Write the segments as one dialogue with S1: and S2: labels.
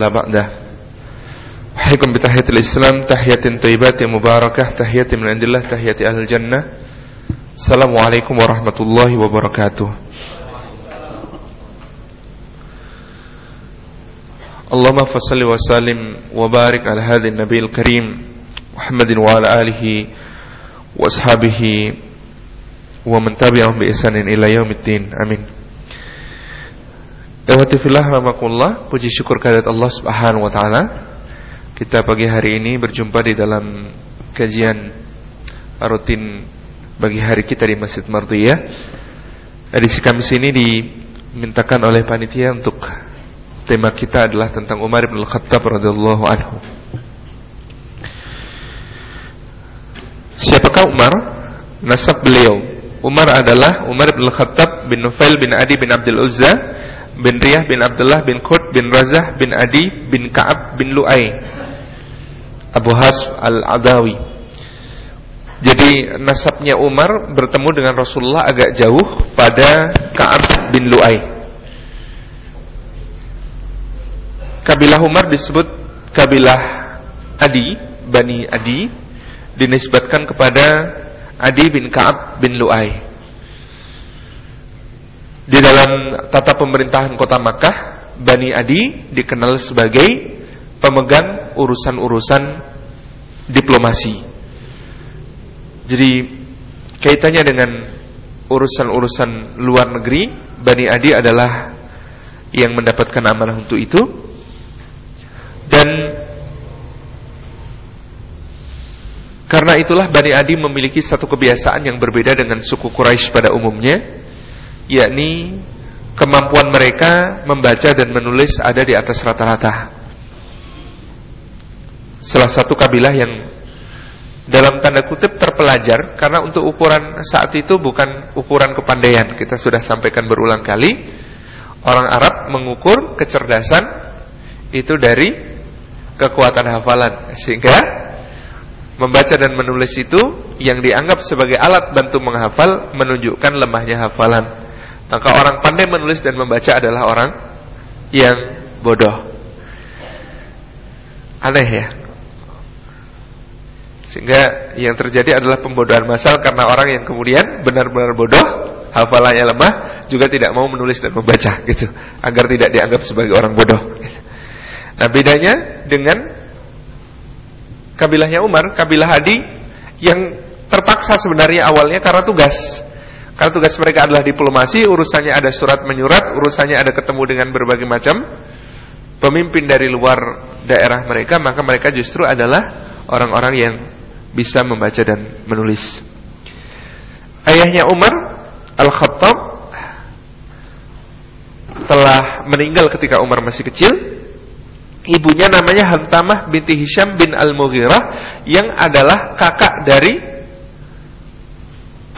S1: لا بعده أحييكم بتحية الإسلام تحية طيبات مباركة تحية من عند الله تحية أهل الجنة. السلام عليكم ورحمة الله وبركاته. اللهم فصل وسلم وبارك على هذا النبي الكريم محمد وعلى آله وأصحابه ومن تبعهم بإحسان إلى يوم الدين. آمين. Ehwati fillah rahmakumullah, puji syukur kehadirat Allah Subhanahu wa taala. Kita pagi hari ini berjumpa di dalam kajian rutin bagi hari kita di Masjid Mardiyah. Edisi Kamis ini dimintakan oleh panitia untuk tema kita adalah tentang Umar bin Al-Khattab radhiyallahu anhu. Siapakah Umar? Nasab beliau. Umar adalah Umar bin Al-Khattab bin Nufail bin Adi bin Abdul Uzza bin Riyah bin Abdullah bin Qurt bin Razah bin Adi bin Ka'ab bin Lu'ay. Abu Has al-Adawi. Jadi nasabnya Umar bertemu dengan Rasulullah agak jauh pada Ka'ab bin Lu'ay. Kabilah Umar disebut kabilah Adi Bani Adi dinisbatkan kepada Adi bin Ka'ab bin Lu'ay di dalam tata pemerintahan kota Makkah, Bani Adi dikenal sebagai pemegang urusan-urusan diplomasi. Jadi kaitannya dengan urusan-urusan luar negeri, Bani Adi adalah yang mendapatkan amanah untuk itu. Dan karena itulah Bani Adi memiliki satu kebiasaan yang berbeda dengan suku Quraisy pada umumnya yakni kemampuan mereka membaca dan menulis ada di atas rata-rata. Salah satu kabilah yang dalam tanda kutip terpelajar karena untuk ukuran saat itu bukan ukuran kepandaian. Kita sudah sampaikan berulang kali, orang Arab mengukur kecerdasan itu dari kekuatan hafalan. Sehingga membaca dan menulis itu yang dianggap sebagai alat bantu menghafal menunjukkan lemahnya hafalan. Maka orang pandai menulis dan membaca adalah orang yang bodoh. Aneh ya. Sehingga yang terjadi adalah pembodohan massal karena orang yang kemudian benar-benar bodoh, hafalannya lemah, juga tidak mau menulis dan membaca gitu, agar tidak dianggap sebagai orang bodoh. Nah, bedanya dengan kabilahnya Umar, kabilah Hadi yang terpaksa sebenarnya awalnya karena tugas. Karena tugas mereka adalah diplomasi, urusannya ada surat menyurat, urusannya ada ketemu dengan berbagai macam pemimpin dari luar daerah mereka, maka mereka justru adalah orang-orang yang bisa membaca dan menulis. Ayahnya Umar Al-Khattab telah meninggal ketika Umar masih kecil. Ibunya namanya Hantamah binti Hisham bin Al-Mughirah yang adalah kakak dari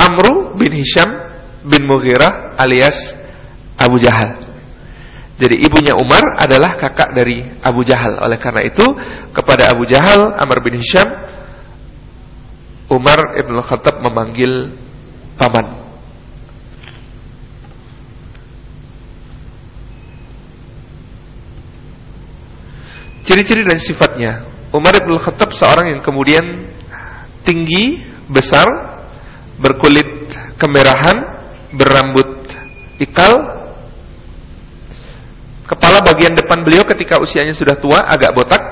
S1: Amru bin Hisham bin Mughirah alias Abu Jahal. Jadi ibunya Umar adalah kakak dari Abu Jahal. Oleh karena itu, kepada Abu Jahal, Amr bin Hisham, Umar ibn Khattab memanggil paman. Ciri-ciri dan sifatnya. Umar ibn Khattab seorang yang kemudian tinggi, besar, berkulit kemerahan, berambut ikal. Kepala bagian depan beliau ketika usianya sudah tua agak botak.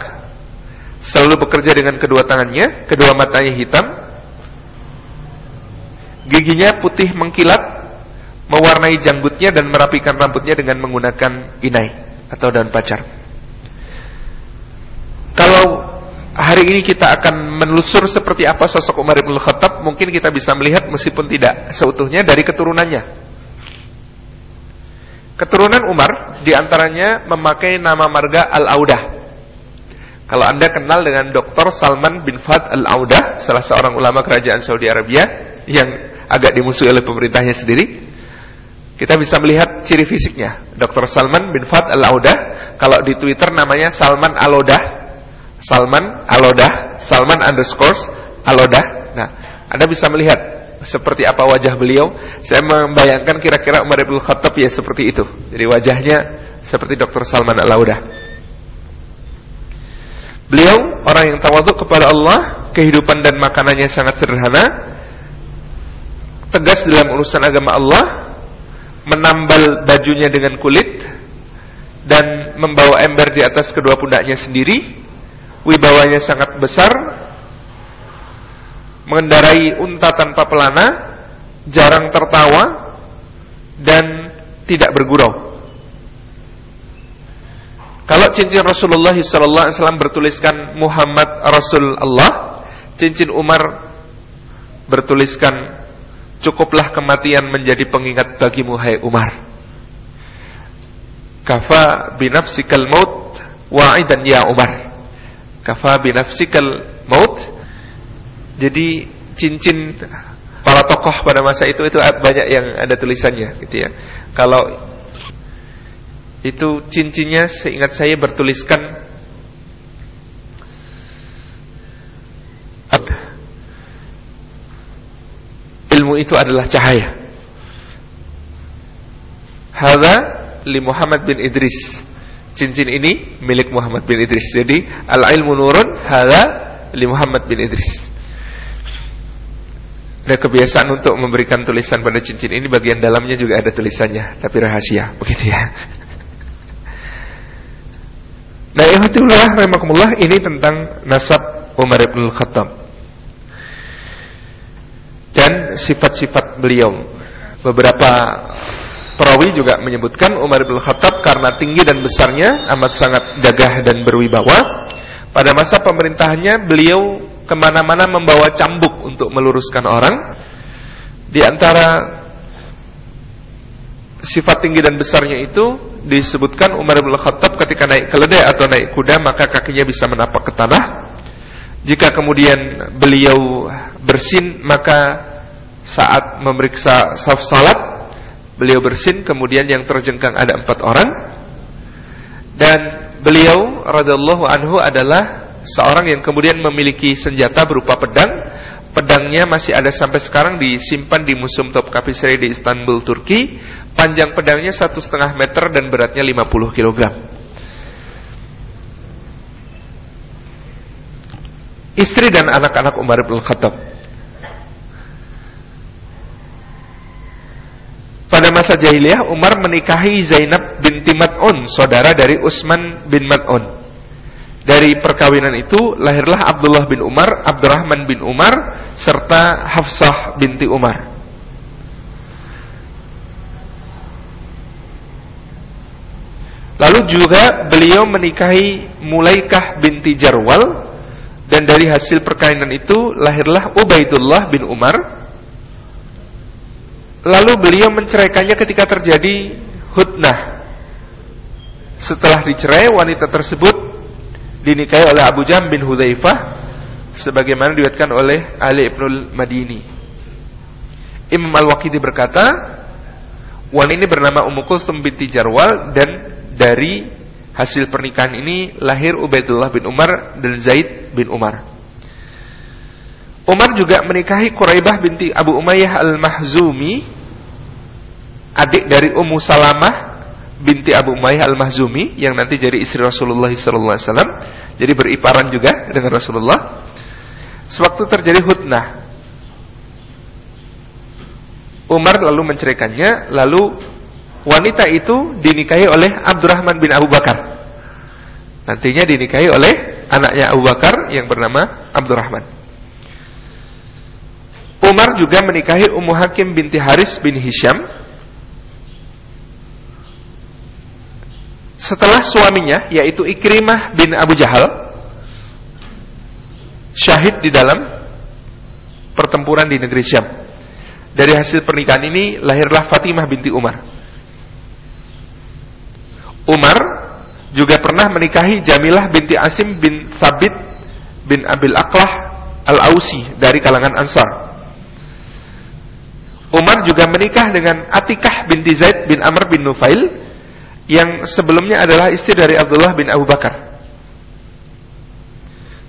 S1: Selalu bekerja dengan kedua tangannya, kedua matanya hitam. Giginya putih mengkilat, mewarnai janggutnya dan merapikan rambutnya dengan menggunakan inai atau daun pacar. Kalau hari ini kita akan menelusur seperti apa sosok Umar bin Khattab, mungkin kita bisa melihat meskipun tidak seutuhnya dari keturunannya. Keturunan Umar di antaranya memakai nama marga Al-Audah. Kalau anda kenal dengan Dr. Salman bin Fad Al-Audah, salah seorang ulama kerajaan Saudi Arabia yang agak dimusuhi oleh pemerintahnya sendiri, kita bisa melihat ciri fisiknya. Dr. Salman bin Fad Al-Audah, kalau di Twitter namanya Salman Al-Audah, Salman Alodah, Salman underscore Alodah. Nah, Anda bisa melihat seperti apa wajah beliau. Saya membayangkan kira-kira Umar bin Khattab ya seperti itu. Jadi wajahnya seperti Dr. Salman Alodah. Beliau orang yang tawaduk kepada Allah, kehidupan dan makanannya sangat sederhana, tegas dalam urusan agama Allah, menambal bajunya dengan kulit dan membawa ember di atas kedua pundaknya sendiri. Wibawanya sangat besar, mengendarai unta tanpa pelana, jarang tertawa dan tidak bergurau. Kalau cincin Rasulullah SAW bertuliskan Muhammad Rasul Allah, cincin Umar bertuliskan cukuplah kematian menjadi pengingat bagimu hai Umar. Kafa binafsikal maut wa'idan ya Umar. Kafa binafsikal maut. Jadi cincin para tokoh pada masa itu itu banyak yang ada tulisannya gitu ya. Kalau itu cincinnya seingat saya bertuliskan ilmu itu adalah cahaya. Hada li Muhammad bin Idris. Cincin ini milik Muhammad bin Idris. Jadi al-ilmu nurun hada li Muhammad bin Idris. Ada kebiasaan untuk memberikan tulisan pada cincin ini bagian dalamnya juga ada tulisannya, tapi rahasia, begitu ya. Nah, ihwatillah rahimakumullah ini tentang nasab Umar bin Khattab. Dan sifat-sifat beliau. Beberapa perawi juga menyebutkan Umar bin Khattab karena tinggi dan besarnya amat sangat gagah dan berwibawa. Pada masa pemerintahannya beliau ke mana-mana membawa cambuk untuk meluruskan orang. Di antara sifat tinggi dan besarnya itu disebutkan Umar bin Khattab ketika naik keledai atau naik kuda maka kakinya bisa menapak ke tanah. Jika kemudian beliau bersin maka saat memeriksa saf salat beliau bersin kemudian yang terjengkang ada empat orang dan beliau radhiallahu anhu adalah seorang yang kemudian memiliki senjata berupa pedang pedangnya masih ada sampai sekarang disimpan di Museum Topkapi di Istanbul, Turki. Panjang pedangnya satu setengah meter dan beratnya 50 kg. Istri dan anak-anak Umar bin Khattab. Pada masa jahiliyah Umar menikahi Zainab binti Mat'un, saudara dari Utsman bin Mat'un. Dari perkawinan itu lahirlah Abdullah bin Umar, Abdurrahman bin Umar, serta Hafsah binti Umar. Lalu juga beliau menikahi Mulaikah binti Jarwal dan dari hasil perkawinan itu lahirlah Ubaidullah bin Umar. Lalu beliau menceraikannya ketika terjadi hudnah. Setelah dicerai wanita tersebut dinikahi oleh Abu Jam bin Hudzaifah sebagaimana diriwayatkan oleh Ali Ibnul Madini. Imam Al-Waqidi berkata, wanita ini bernama Ummu Kulsum binti Jarwal dan dari hasil pernikahan ini lahir Ubaidullah bin Umar dan Zaid bin Umar. Umar juga menikahi Quraibah binti Abu Umayyah Al-Mahzumi, adik dari Ummu Salamah binti Abu Umayyah Al-Mahzumi yang nanti jadi istri Rasulullah SAW. Jadi beriparan juga dengan Rasulullah. Sewaktu terjadi hutnah, Umar lalu menceraikannya, lalu wanita itu dinikahi oleh Abdurrahman bin Abu Bakar. Nantinya dinikahi oleh anaknya Abu Bakar yang bernama Abdurrahman. Umar juga menikahi Ummu Hakim binti Haris bin Hisham setelah suaminya yaitu Ikrimah bin Abu Jahal syahid di dalam pertempuran di negeri Syam. Dari hasil pernikahan ini lahirlah Fatimah binti Umar. Umar juga pernah menikahi Jamilah binti Asim bin Sabit bin Abil Aqlah Al-Ausi dari kalangan Ansar. Umar juga menikah dengan Atikah binti Zaid bin Amr bin Nufail yang sebelumnya adalah istri dari Abdullah bin Abu Bakar.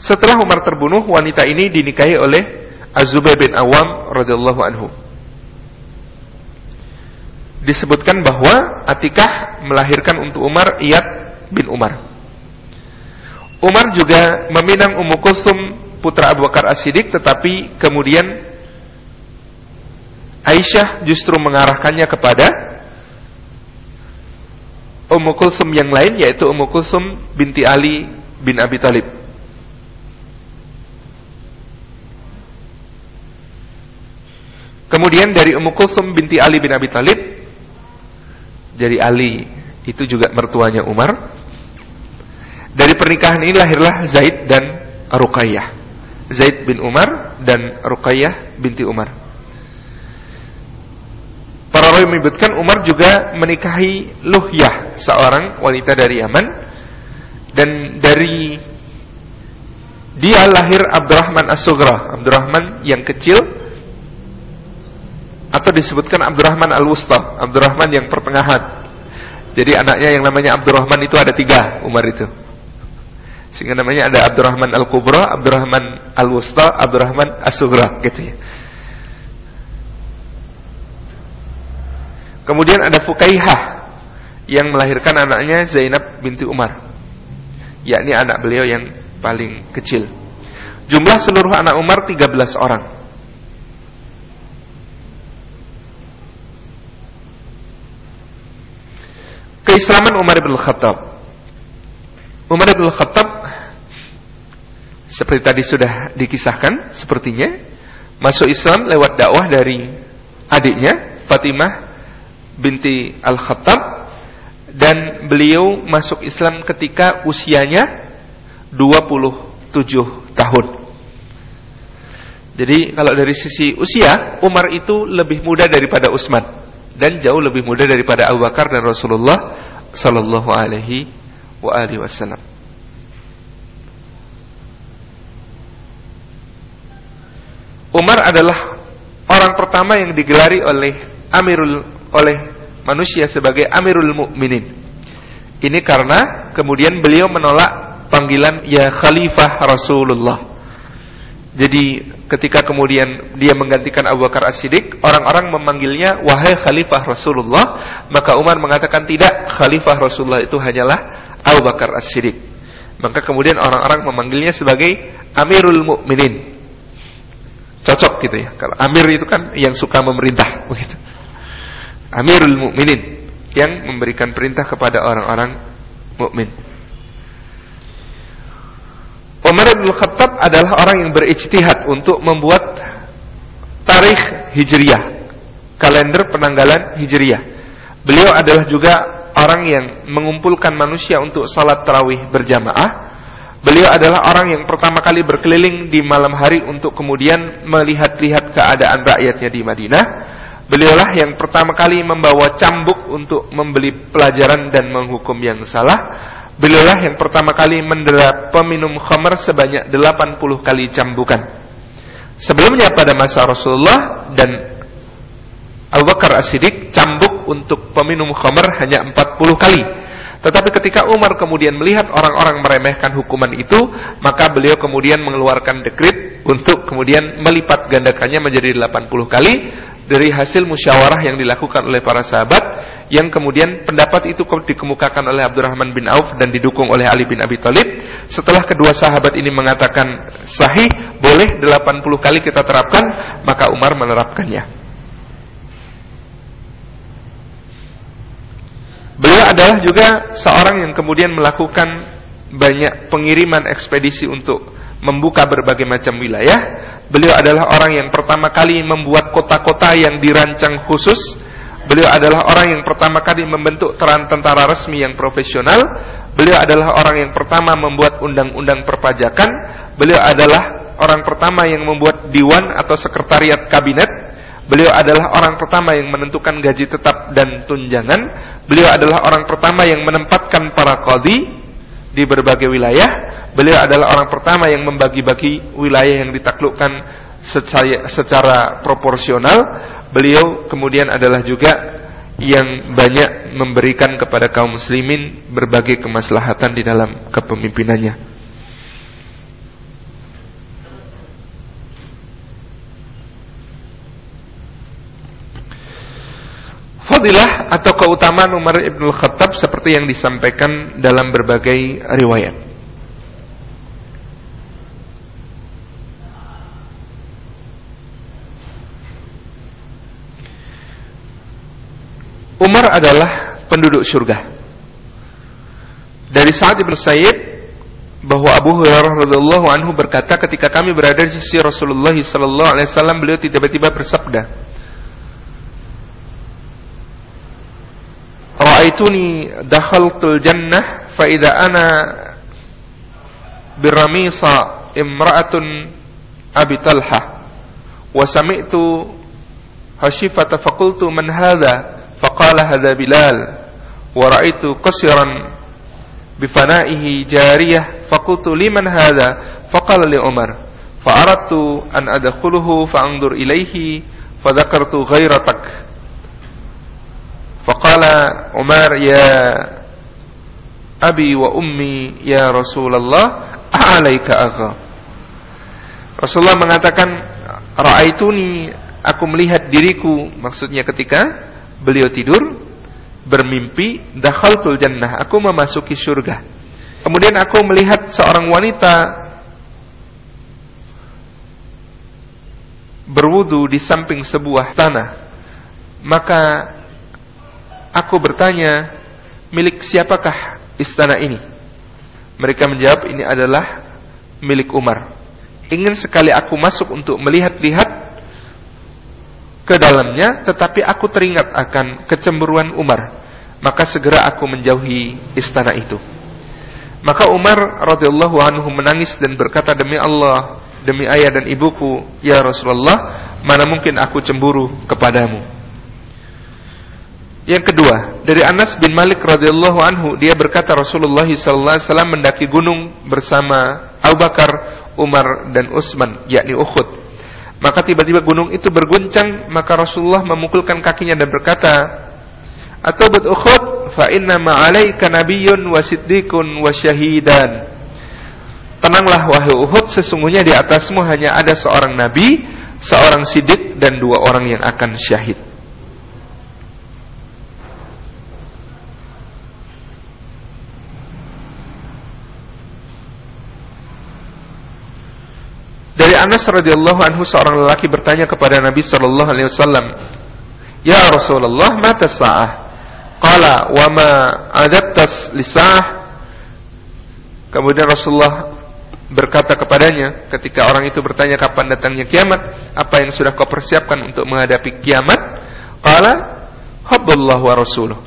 S1: Setelah Umar terbunuh, wanita ini dinikahi oleh Az-Zubair bin Awam radhiyallahu anhu. Disebutkan bahwa Atikah melahirkan untuk Umar Iyad bin Umar. Umar juga meminang Ummu Kulsum putra Abu Bakar As-Siddiq tetapi kemudian Aisyah justru mengarahkannya kepada Ummu Kulsum yang lain yaitu Ummu Kulsum binti Ali bin Abi Talib. Kemudian dari Ummu Kulsum binti Ali bin Abi Talib jadi Ali itu juga mertuanya Umar. Dari pernikahan ini lahirlah Zaid dan Ruqayyah. Zaid bin Umar dan Ruqayyah binti Umar. Rawi menyebutkan Umar juga menikahi Luhyah, seorang wanita dari Yaman dan dari dia lahir Abdurrahman As-Sugra, Abdurrahman yang kecil atau disebutkan Abdurrahman Al-Wusta, Abdurrahman yang pertengahan. Jadi anaknya yang namanya Abdurrahman itu ada tiga Umar itu. Sehingga namanya ada Abdurrahman Al-Kubra, Abdurrahman Al-Wusta, Abdurrahman As-Sugra gitu ya. Kemudian ada Fukaihah yang melahirkan anaknya Zainab binti Umar. Yakni anak beliau yang paling kecil. Jumlah seluruh anak Umar 13 orang. keislaman Umar bin Khattab. Umar bin Khattab seperti tadi sudah dikisahkan sepertinya masuk Islam lewat dakwah dari adiknya Fatimah binti Al-Khattab dan beliau masuk Islam ketika usianya 27 tahun. Jadi kalau dari sisi usia Umar itu lebih muda daripada Utsman dan jauh lebih muda daripada Abu Bakar dan Rasulullah sallallahu alaihi wa alihi wasallam. Umar adalah orang pertama yang digelari oleh Amirul oleh manusia sebagai Amirul Mukminin. Ini karena kemudian beliau menolak panggilan ya Khalifah Rasulullah. Jadi ketika kemudian dia menggantikan Abu Bakar As-Siddiq, orang-orang memanggilnya wahai khalifah Rasulullah, maka Umar mengatakan tidak, khalifah Rasulullah itu hanyalah Abu Bakar As-Siddiq. Maka kemudian orang-orang memanggilnya sebagai Amirul Mukminin. Cocok gitu ya. Kalau Amir itu kan yang suka memerintah begitu. Amirul Mukminin yang memberikan perintah kepada orang-orang mukmin. Umar bin Khattab adalah orang yang berijtihad untuk membuat tarikh Hijriyah, kalender penanggalan Hijriyah. Beliau adalah juga orang yang mengumpulkan manusia untuk salat tarawih berjamaah. Beliau adalah orang yang pertama kali berkeliling di malam hari untuk kemudian melihat-lihat keadaan rakyatnya di Madinah. Beliaulah yang pertama kali membawa cambuk untuk membeli pelajaran dan menghukum yang salah. Beliaulah yang pertama kali mendera peminum khamr sebanyak 80 kali cambukan. Sebelumnya pada masa Rasulullah dan Abu Bakar As-Siddiq cambuk untuk peminum khamr hanya 40 kali. Tetapi ketika Umar kemudian melihat orang-orang meremehkan hukuman itu, maka beliau kemudian mengeluarkan dekrit untuk kemudian melipat gandakannya menjadi 80 kali dari hasil musyawarah yang dilakukan oleh para sahabat yang kemudian pendapat itu dikemukakan oleh Abdurrahman bin Auf dan didukung oleh Ali bin Abi Thalib. Setelah kedua sahabat ini mengatakan sahih boleh 80 kali kita terapkan maka Umar menerapkannya. Beliau adalah juga seorang yang kemudian melakukan banyak pengiriman ekspedisi untuk membuka berbagai macam wilayah. Beliau adalah orang yang pertama kali membuat kota-kota yang dirancang khusus. Beliau adalah orang yang pertama kali membentuk tentara resmi yang profesional. Beliau adalah orang yang pertama membuat undang-undang perpajakan. Beliau adalah orang pertama yang membuat diwan atau sekretariat kabinet. Beliau adalah orang pertama yang menentukan gaji tetap dan tunjangan. Beliau adalah orang pertama yang menempatkan para kodi di berbagai wilayah Beliau adalah orang pertama yang membagi-bagi wilayah yang ditaklukkan secara, secara proporsional. Beliau kemudian adalah juga yang banyak memberikan kepada kaum muslimin berbagai kemaslahatan di dalam kepemimpinannya. Fadilah atau keutamaan Umar ibn Khattab seperti yang disampaikan dalam berbagai riwayat. Umar adalah penduduk surga. Dari Sa'ad bin Sayyid bahwa Abu Hurairah radhiyallahu anhu berkata ketika kami berada di sisi Rasulullah sallallahu alaihi wasallam beliau tiba-tiba bersabda Ra'aituni dakhaltul jannah fa idza ana biramisa imra'atun Abi Talha wa sami'tu hashifata faqultu man hadha فقال هذا بلال ورأيت قشرا بفنائه جارية فقلت لمن هذا فقال لأمر فأردت أن أدخله فأنظر إليه فذكرت غيرتك فقال عمر يا أبي وأمي يا رسول الله عليك أغا رسول الله mengatakan رأيتني aku melihat diriku maksudnya ketika beliau tidur bermimpi dakhaltul jannah, aku memasuki surga. Kemudian aku melihat seorang wanita berwudu di samping sebuah tanah. Maka aku bertanya, milik siapakah istana ini? Mereka menjawab, ini adalah milik Umar. Ingin sekali aku masuk untuk melihat-lihat ke dalamnya tetapi aku teringat akan kecemburuan Umar. Maka segera aku menjauhi istana itu. Maka Umar radhiyallahu anhu menangis dan berkata demi Allah demi ayah dan ibuku ya Rasulullah mana mungkin aku cemburu kepadamu? Yang kedua dari Anas bin Malik radhiyallahu anhu dia berkata Rasulullah sallallahu alaihi wasallam mendaki gunung bersama Abu Bakar, Umar dan Utsman yakni Uhud maka tiba-tiba gunung itu berguncang, maka Rasulullah memukulkan kakinya dan berkata, "Atubut Uhud, fa inna ma'alaika nabiyyun wa siddiqun wa syahidan." Tenanglah wahai Uhud, sesungguhnya di atasmu hanya ada seorang nabi, seorang siddiq dan dua orang yang akan syahid. Dari Anas radhiyallahu anhu seorang lelaki bertanya kepada Nabi sallallahu alaihi wasallam, "Ya Rasulullah, mata sa'ah?" Qala, "Wa ma adattas lisah?" Kemudian Rasulullah berkata kepadanya ketika orang itu bertanya kapan datangnya kiamat, apa yang sudah kau persiapkan untuk menghadapi kiamat? Qala, "Hubbullah wa rasuluh."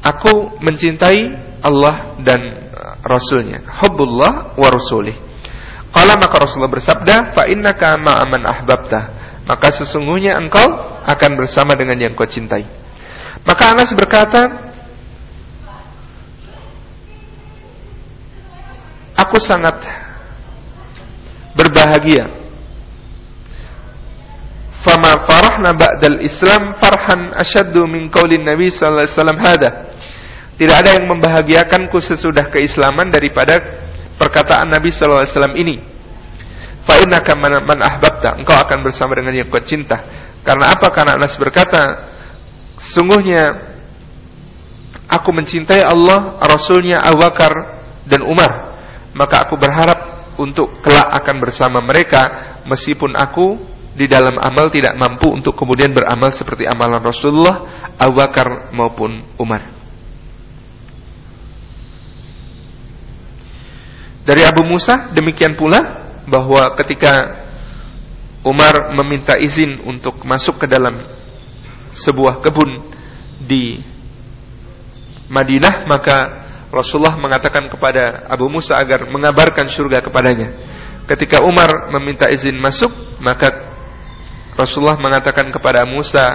S1: Aku mencintai Allah dan Rasulnya. Hubbullah wa rasulih. Qala maka Rasulullah bersabda, "Fa innaka ma'aman ahbabta." Maka sesungguhnya engkau akan bersama dengan yang kau cintai. Maka Anas berkata, Aku sangat berbahagia. Fama farahna ba'dal Islam farhan asyaddu min qaulin Nabi sallallahu alaihi wasallam hada. Tidak ada yang membahagiakanku sesudah keislaman daripada perkataan Nabi sallallahu alaihi wasallam ini. Fa innaka man ahbabta, engkau akan bersama dengan yang kau cinta. Karena apa? Karena Anas berkata, sungguhnya aku mencintai Allah, Rasulnya Abu Bakar dan Umar. Maka aku berharap untuk kelak akan bersama mereka meskipun aku di dalam amal tidak mampu untuk kemudian beramal seperti amalan Rasulullah, Abu Bakar maupun Umar. Dari Abu Musa demikian pula bahwa ketika Umar meminta izin untuk masuk ke dalam sebuah kebun di Madinah maka Rasulullah mengatakan kepada Abu Musa agar mengabarkan surga kepadanya. Ketika Umar meminta izin masuk, maka Rasulullah mengatakan kepada Musa,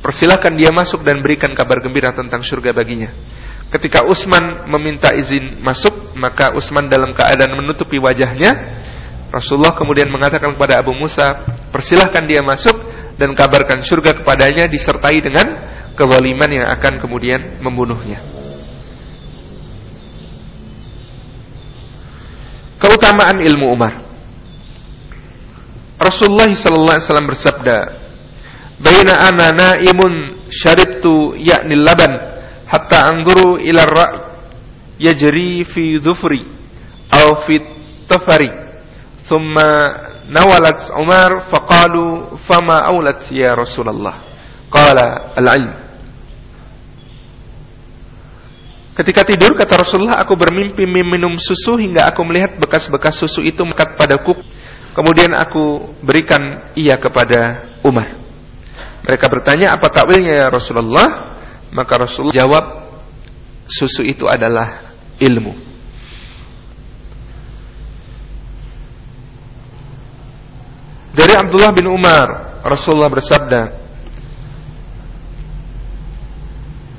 S1: persilahkan dia masuk dan berikan kabar gembira tentang surga baginya. Ketika Utsman meminta izin masuk, maka Utsman dalam keadaan menutupi wajahnya. Rasulullah kemudian mengatakan kepada Abu Musa, "Persilahkan dia masuk dan kabarkan surga kepadanya disertai dengan kezaliman yang akan kemudian membunuhnya." Keutamaan ilmu Umar. Rasulullah sallallahu alaihi wasallam bersabda, "Baina ana naimun syaribtu ya'ni laban hatta anzuru ila ar-ra' yajri fi dhufri aw fi tafari thumma nawalat Umar faqalu fama awlat ya Rasulullah qala al-ilm Ketika tidur kata Rasulullah aku bermimpi minum susu hingga aku melihat bekas-bekas susu itu mekat padaku. Kemudian aku berikan ia kepada Umar. Mereka bertanya apa takwilnya ya Rasulullah? Maka Rasulullah jawab susu itu adalah ilmu. Dari Abdullah bin Umar, Rasulullah bersabda,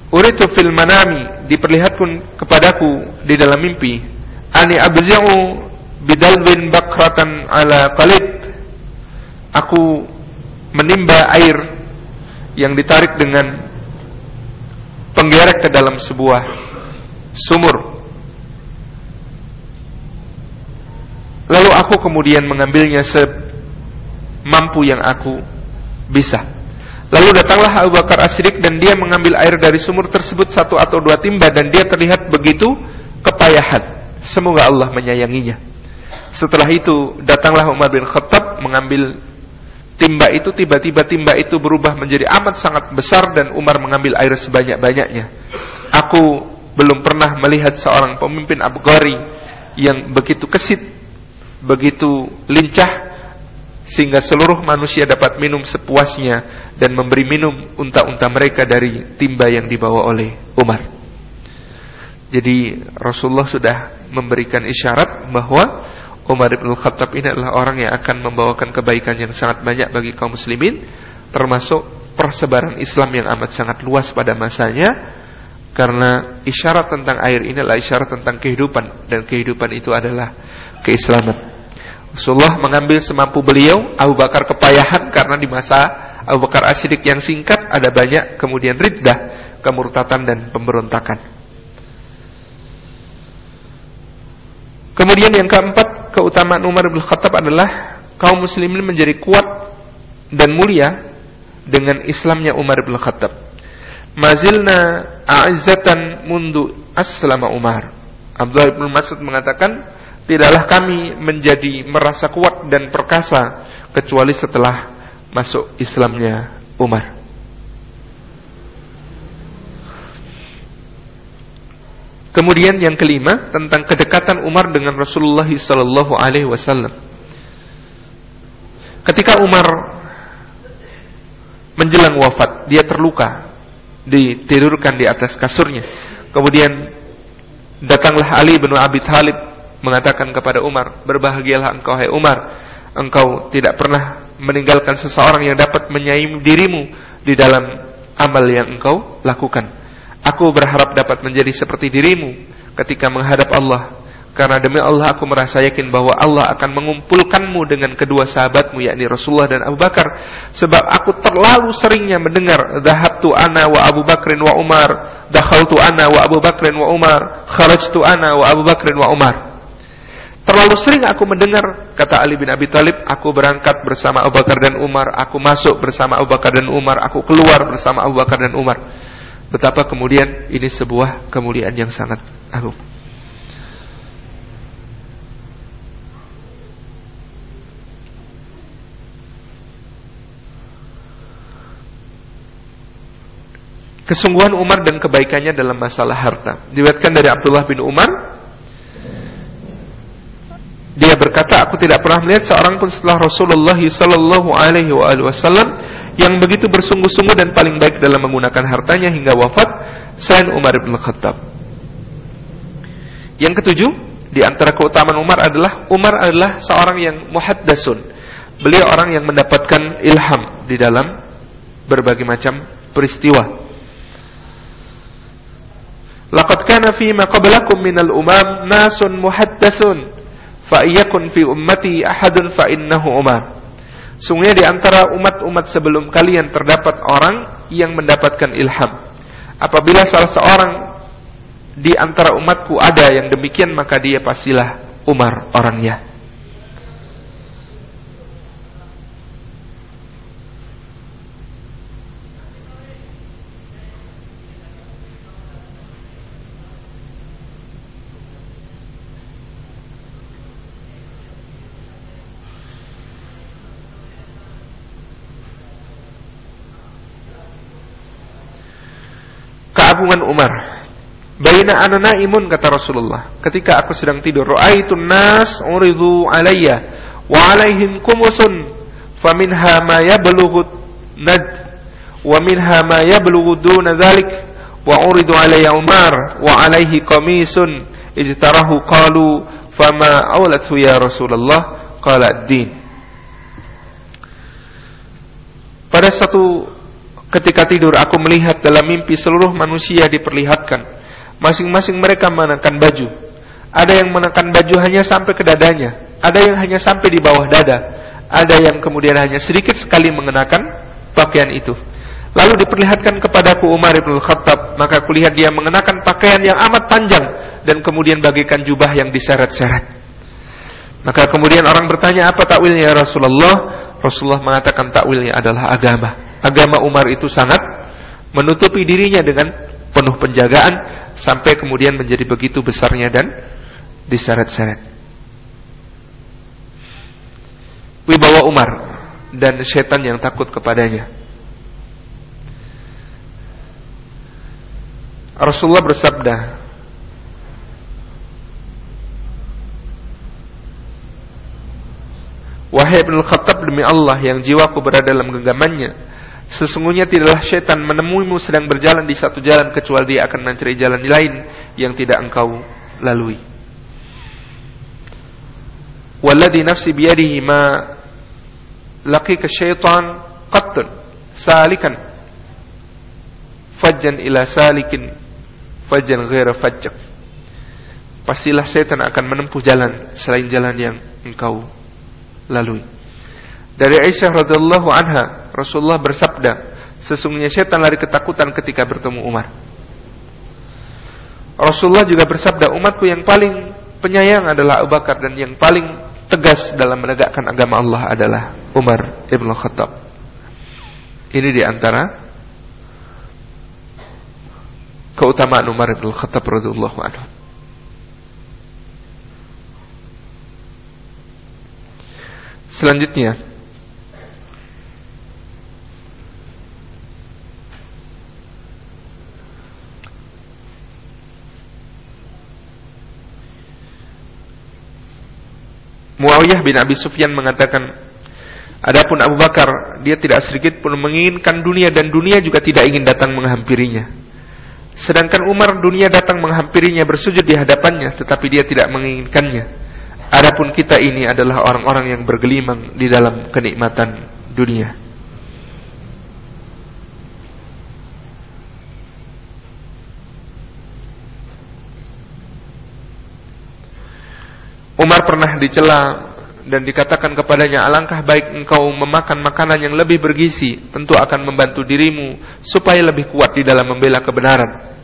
S1: Uritu fil manami diperlihatkan kepadaku di dalam mimpi ani abzi'u bidalwin bakratan ala qalib aku menimba air yang ditarik dengan penggerek ke dalam sebuah sumur lalu aku kemudian mengambilnya semampu yang aku bisa Lalu datanglah Abu Bakar As-Siddiq dan dia mengambil air dari sumur tersebut satu atau dua timba dan dia terlihat begitu kepayahan. Semoga Allah menyayanginya. Setelah itu datanglah Umar bin Khattab mengambil timba itu tiba-tiba timba itu berubah menjadi amat sangat besar dan Umar mengambil air sebanyak-banyaknya. Aku belum pernah melihat seorang pemimpin Abu Ghari yang begitu kesit, begitu lincah sehingga seluruh manusia dapat minum sepuasnya dan memberi minum unta-unta mereka dari timba yang dibawa oleh Umar. Jadi Rasulullah sudah memberikan isyarat bahwa Umar bin Khattab ini adalah orang yang akan membawakan kebaikan yang sangat banyak bagi kaum muslimin termasuk persebaran Islam yang amat sangat luas pada masanya karena isyarat tentang air ini adalah isyarat tentang kehidupan dan kehidupan itu adalah keislaman. Rasulullah mengambil semampu beliau, Abu Bakar kepayahan karena di masa Abu Bakar Asyidik yang singkat ada banyak kemudian riddah, kemurtatan dan pemberontakan. Kemudian yang keempat, keutamaan Umar bin Khattab adalah kaum muslimin menjadi kuat dan mulia dengan Islamnya Umar bin Khattab. Mazilna a'izzatan mundu aslama Umar. Abdullah bin Mas'ud mengatakan, tidaklah kami menjadi merasa kuat dan perkasa kecuali setelah masuk Islamnya Umar. Kemudian yang kelima tentang kedekatan Umar dengan Rasulullah sallallahu alaihi wasallam. Ketika Umar menjelang wafat, dia terluka, ditidurkan di atas kasurnya. Kemudian datanglah Ali bin Abi Thalib mengatakan kepada Umar, "Berbahagialah engkau hai Umar, engkau tidak pernah meninggalkan seseorang yang dapat menyayangi dirimu di dalam amal yang engkau lakukan. Aku berharap dapat menjadi seperti dirimu ketika menghadap Allah." Karena demi Allah aku merasa yakin bahwa Allah akan mengumpulkanmu dengan kedua sahabatmu yakni Rasulullah dan Abu Bakar sebab aku terlalu seringnya mendengar dhahabtu ana wa Abu Bakrin wa Umar dakhaltu ana wa Abu Bakrin wa Umar kharajtu ana wa Abu Bakrin wa Umar Terlalu sering aku mendengar kata Ali bin Abi Thalib, aku berangkat bersama Abu Bakar dan Umar, aku masuk bersama Abu Bakar dan Umar, aku keluar bersama Abu Bakar dan Umar. Betapa kemudian ini sebuah kemuliaan yang sangat agung. Kesungguhan Umar dan kebaikannya dalam masalah harta. Diwetkan dari Abdullah bin Umar dia berkata, aku tidak pernah melihat seorang pun setelah Rasulullah Sallallahu yang begitu bersungguh-sungguh dan paling baik dalam menggunakan hartanya hingga wafat selain Umar bin Khattab. Yang ketujuh, di antara keutamaan Umar adalah Umar adalah seorang yang muhaddasun. Beliau orang yang mendapatkan ilham di dalam berbagai macam peristiwa. Laqad kana fi ma qablakum minal umam nasun muhaddasun fa iyakun fi ummati ahadun fa innahu umar. Sungguhnya di antara umat-umat sebelum kalian terdapat orang yang mendapatkan ilham. Apabila salah seorang di antara umatku ada yang demikian maka dia pastilah Umar orangnya. keagungan Umar. Baina ana naimun kata Rasulullah, ketika aku sedang tidur, ra'aitun nas uridu alayya wa alaihim kumusun faminha ma yablughu nad wa minha ma yablughu duna dhalik wa uridu alayya Umar wa alaihi qamisun ijtarahu qalu fama awlathu ya Rasulullah? Qala ad-din. Pada satu ketika tidur aku melihat dalam mimpi seluruh manusia diperlihatkan Masing-masing mereka menekan baju. Ada yang menekan baju hanya sampai ke dadanya, ada yang hanya sampai di bawah dada, ada yang kemudian hanya sedikit sekali mengenakan pakaian itu. Lalu diperlihatkan kepadaku Umar bin Khattab, maka kulihat dia mengenakan pakaian yang amat panjang dan kemudian bagikan jubah yang diseret-seret. Maka kemudian orang bertanya apa takwilnya ya Rasulullah? Rasulullah mengatakan takwilnya adalah agama. Agama Umar itu sangat menutupi dirinya dengan penuh penjagaan sampai kemudian menjadi begitu besarnya dan diseret-seret. Wibawa Umar dan setan yang takut kepadanya. Rasulullah bersabda, Wahai Ibn Khattab demi Allah yang jiwaku berada dalam genggamannya Sesungguhnya tidaklah syaitan menemuimu sedang berjalan di satu jalan kecuali dia akan mencari jalan lain yang tidak engkau lalui. Walladhi nafsi biyadihi ma laqika syaitan qattun salikan fajjan ila salikin fajjan ghaira fajjak. Pastilah syaitan akan menempuh jalan selain jalan yang engkau lalui. Dari Aisyah radhiallahu anha, Rasulullah bersabda, sesungguhnya setan lari ketakutan ketika bertemu Umar. Rasulullah juga bersabda, umatku yang paling penyayang adalah Abu Bakar dan yang paling tegas dalam menegakkan agama Allah adalah Umar ibn Khattab. Ini di antara keutamaan Umar ibn Khattab radhiyallahu anhu. Selanjutnya, Muawiyah bin Abi Sufyan mengatakan, Adapun Abu Bakar, dia tidak sedikit pun menginginkan dunia dan dunia juga tidak ingin datang menghampirinya. Sedangkan Umar dunia datang menghampirinya bersujud di hadapannya, tetapi dia tidak menginginkannya. Adapun kita ini adalah orang-orang yang bergelimang di dalam kenikmatan dunia. Umar pernah dicela dan dikatakan kepadanya, alangkah baik engkau memakan makanan yang lebih bergizi, tentu akan membantu dirimu supaya lebih kuat di dalam membela kebenaran.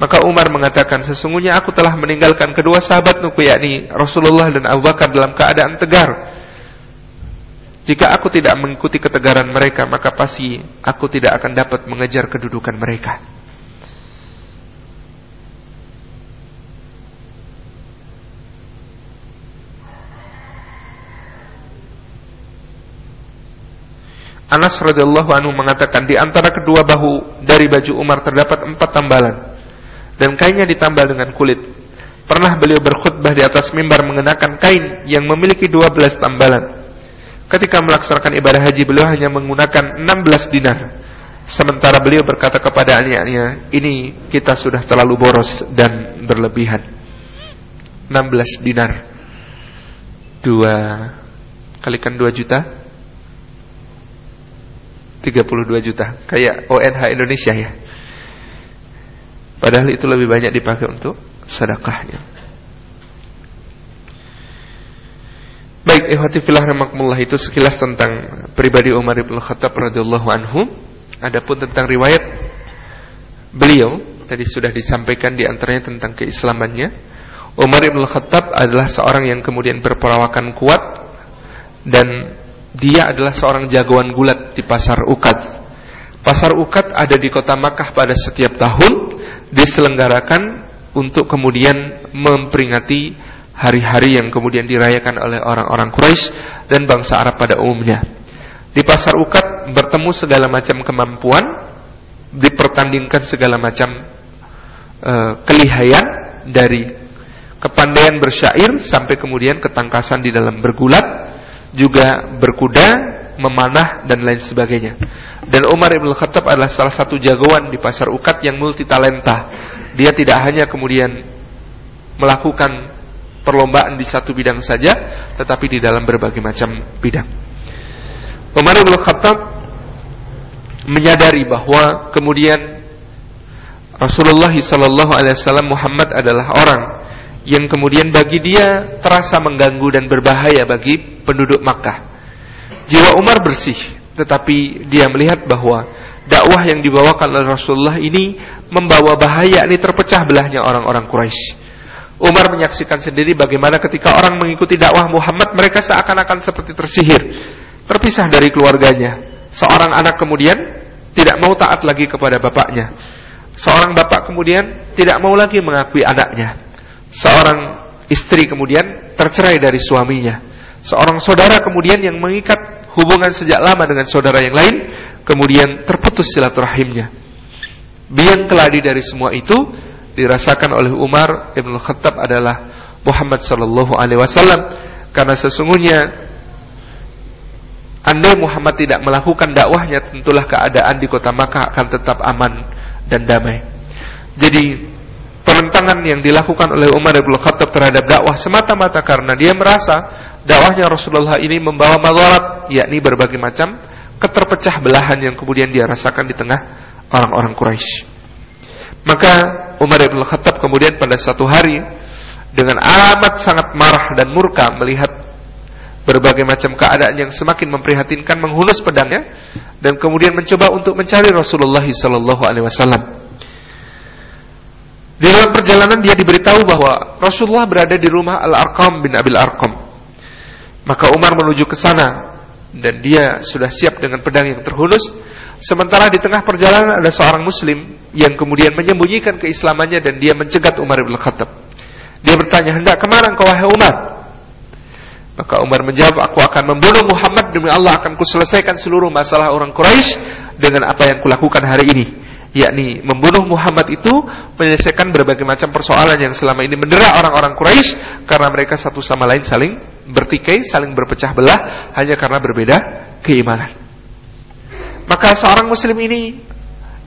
S1: Maka Umar mengatakan, sesungguhnya aku telah meninggalkan kedua sahabatku yakni Rasulullah dan Abu Bakar dalam keadaan tegar. Jika aku tidak mengikuti ketegaran mereka, maka pasti aku tidak akan dapat mengejar kedudukan mereka. Anas radhiyallahu anhu mengatakan di antara kedua bahu dari baju Umar terdapat empat tambalan dan kainnya ditambal dengan kulit. Pernah beliau berkhutbah di atas mimbar mengenakan kain yang memiliki dua belas tambalan. Ketika melaksanakan ibadah haji beliau hanya menggunakan enam belas dinar. Sementara beliau berkata kepada anaknya, ini kita sudah terlalu boros dan berlebihan. Enam belas dinar. Dua kalikan dua juta 32 juta. Kayak ONH Indonesia ya. Padahal itu lebih banyak dipakai untuk sedekahnya. Baik ihwati filah rahimakumullah itu sekilas tentang pribadi Umar bin Khattab radhiyallahu anhu. Adapun tentang riwayat beliau tadi sudah disampaikan di antaranya tentang keislamannya. Umar bin Khattab adalah seorang yang kemudian berperawakan kuat dan dia adalah seorang jagoan gulat di pasar Ukad. Pasar Ukad ada di kota Makkah pada setiap tahun diselenggarakan untuk kemudian memperingati hari-hari yang kemudian dirayakan oleh orang-orang Quraisy dan bangsa Arab pada umumnya. Di pasar Ukad bertemu segala macam kemampuan, dipertandingkan segala macam uh, kelihayan dari kepandaian bersyair sampai kemudian ketangkasan di dalam bergulat, juga berkuda, memanah dan lain sebagainya. Dan Umar ibn Khattab adalah salah satu jagoan di pasar ukat yang multi talenta. Dia tidak hanya kemudian melakukan perlombaan di satu bidang saja, tetapi di dalam berbagai macam bidang. Umar bin Khattab menyadari bahwa kemudian Rasulullah Sallallahu Alaihi Wasallam Muhammad adalah orang yang kemudian bagi dia terasa mengganggu dan berbahaya bagi penduduk Makkah. Jiwa Umar bersih, tetapi dia melihat bahwa dakwah yang dibawakan oleh Rasulullah ini membawa bahaya, ini terpecah belahnya orang-orang Quraisy. Umar menyaksikan sendiri bagaimana ketika orang mengikuti dakwah Muhammad mereka seakan-akan seperti tersihir, terpisah dari keluarganya. Seorang anak kemudian tidak mau taat lagi kepada bapaknya. Seorang bapak kemudian tidak mau lagi mengakui anaknya. Seorang istri kemudian tercerai dari suaminya. Seorang saudara kemudian yang mengikat hubungan sejak lama dengan saudara yang lain kemudian terputus silaturahimnya. Biang keladi dari semua itu dirasakan oleh Umar Ibn Khattab adalah Muhammad sallallahu alaihi wasallam karena sesungguhnya andai Muhammad tidak melakukan dakwahnya tentulah keadaan di kota Makkah akan tetap aman dan damai. Jadi penentangan yang dilakukan oleh Umar Ibn Khattab terhadap dakwah semata-mata karena dia merasa dakwahnya Rasulullah ini membawa madarat yakni berbagai macam keterpecah belahan yang kemudian dia rasakan di tengah orang-orang Quraisy. Maka Umar bin Khattab kemudian pada satu hari dengan amat sangat marah dan murka melihat berbagai macam keadaan yang semakin memprihatinkan menghunus pedangnya dan kemudian mencoba untuk mencari Rasulullah sallallahu alaihi wasallam. Di dalam perjalanan dia diberitahu bahwa Rasulullah berada di rumah Al-Arqam bin Abil Arqam. Maka Umar menuju ke sana dan dia sudah siap dengan pedang yang terhunus Sementara di tengah perjalanan ada seorang muslim yang kemudian menyembunyikan keislamannya dan dia mencegat Umar bin Khattab. Dia bertanya, "Hendak ke mana engkau wahai Umar?" Maka Umar menjawab, "Aku akan membunuh Muhammad demi Allah akan kuselesaikan seluruh masalah orang Quraisy dengan apa yang kulakukan hari ini." Yakni membunuh Muhammad itu menyelesaikan berbagai macam persoalan yang selama ini mendera orang-orang Quraisy karena mereka satu sama lain saling bertikai, saling berpecah belah hanya karena berbeda keimanan. Maka seorang muslim ini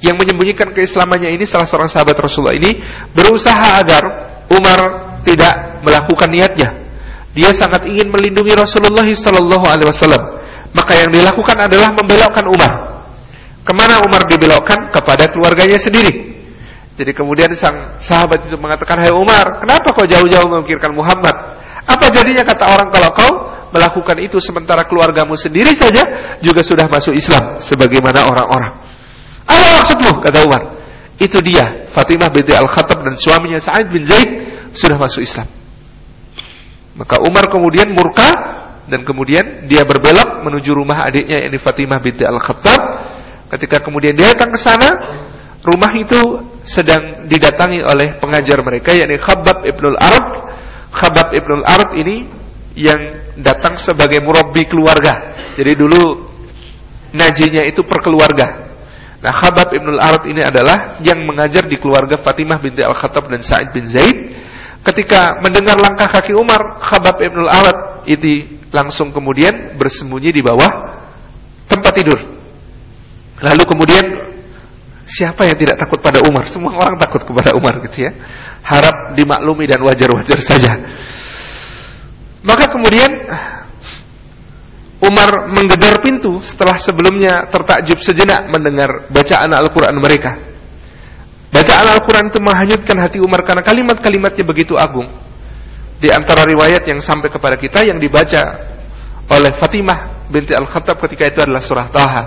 S1: yang menyembunyikan keislamannya ini salah seorang sahabat Rasulullah ini berusaha agar Umar tidak melakukan niatnya. Dia sangat ingin melindungi Rasulullah sallallahu alaihi wasallam. Maka yang dilakukan adalah membelokkan Umar. Ke mana Umar dibelokkan? Kepada keluarganya sendiri. Jadi kemudian sang sahabat itu mengatakan, Hai Umar, kenapa kau jauh-jauh memikirkan Muhammad? Apa jadinya kata orang kalau kau melakukan itu sementara keluargamu sendiri saja juga sudah masuk Islam sebagaimana orang-orang. Apa maksudmu? kata Umar. Itu dia, Fatimah binti Al-Khattab dan suaminya Sa'id bin Zaid sudah masuk Islam. Maka Umar kemudian murka dan kemudian dia berbelok menuju rumah adiknya yakni Fatimah binti Al-Khattab. Ketika kemudian dia datang ke sana, rumah itu sedang didatangi oleh pengajar mereka yakni Khabbab ibnul Arab. Khabbab ibnul Arab ini yang datang sebagai murabbi keluarga. Jadi dulu ngajinya itu per keluarga. Nah, Khabab Ibnul Arad ini adalah yang mengajar di keluarga Fatimah binti Al-Khattab dan Sa'id bin Zaid. Ketika mendengar langkah kaki Umar, Khabab Ibnul Arad itu langsung kemudian bersembunyi di bawah tempat tidur. Lalu kemudian siapa yang tidak takut pada Umar? Semua orang takut kepada Umar gitu ya. Harap dimaklumi dan wajar-wajar saja. Maka kemudian Umar menggedor pintu setelah sebelumnya tertakjub sejenak mendengar bacaan Al-Quran mereka. Bacaan Al-Quran itu menghanyutkan hati Umar karena kalimat-kalimatnya begitu agung. Di antara riwayat yang sampai kepada kita yang dibaca oleh Fatimah binti Al-Khattab ketika itu adalah surah Taha.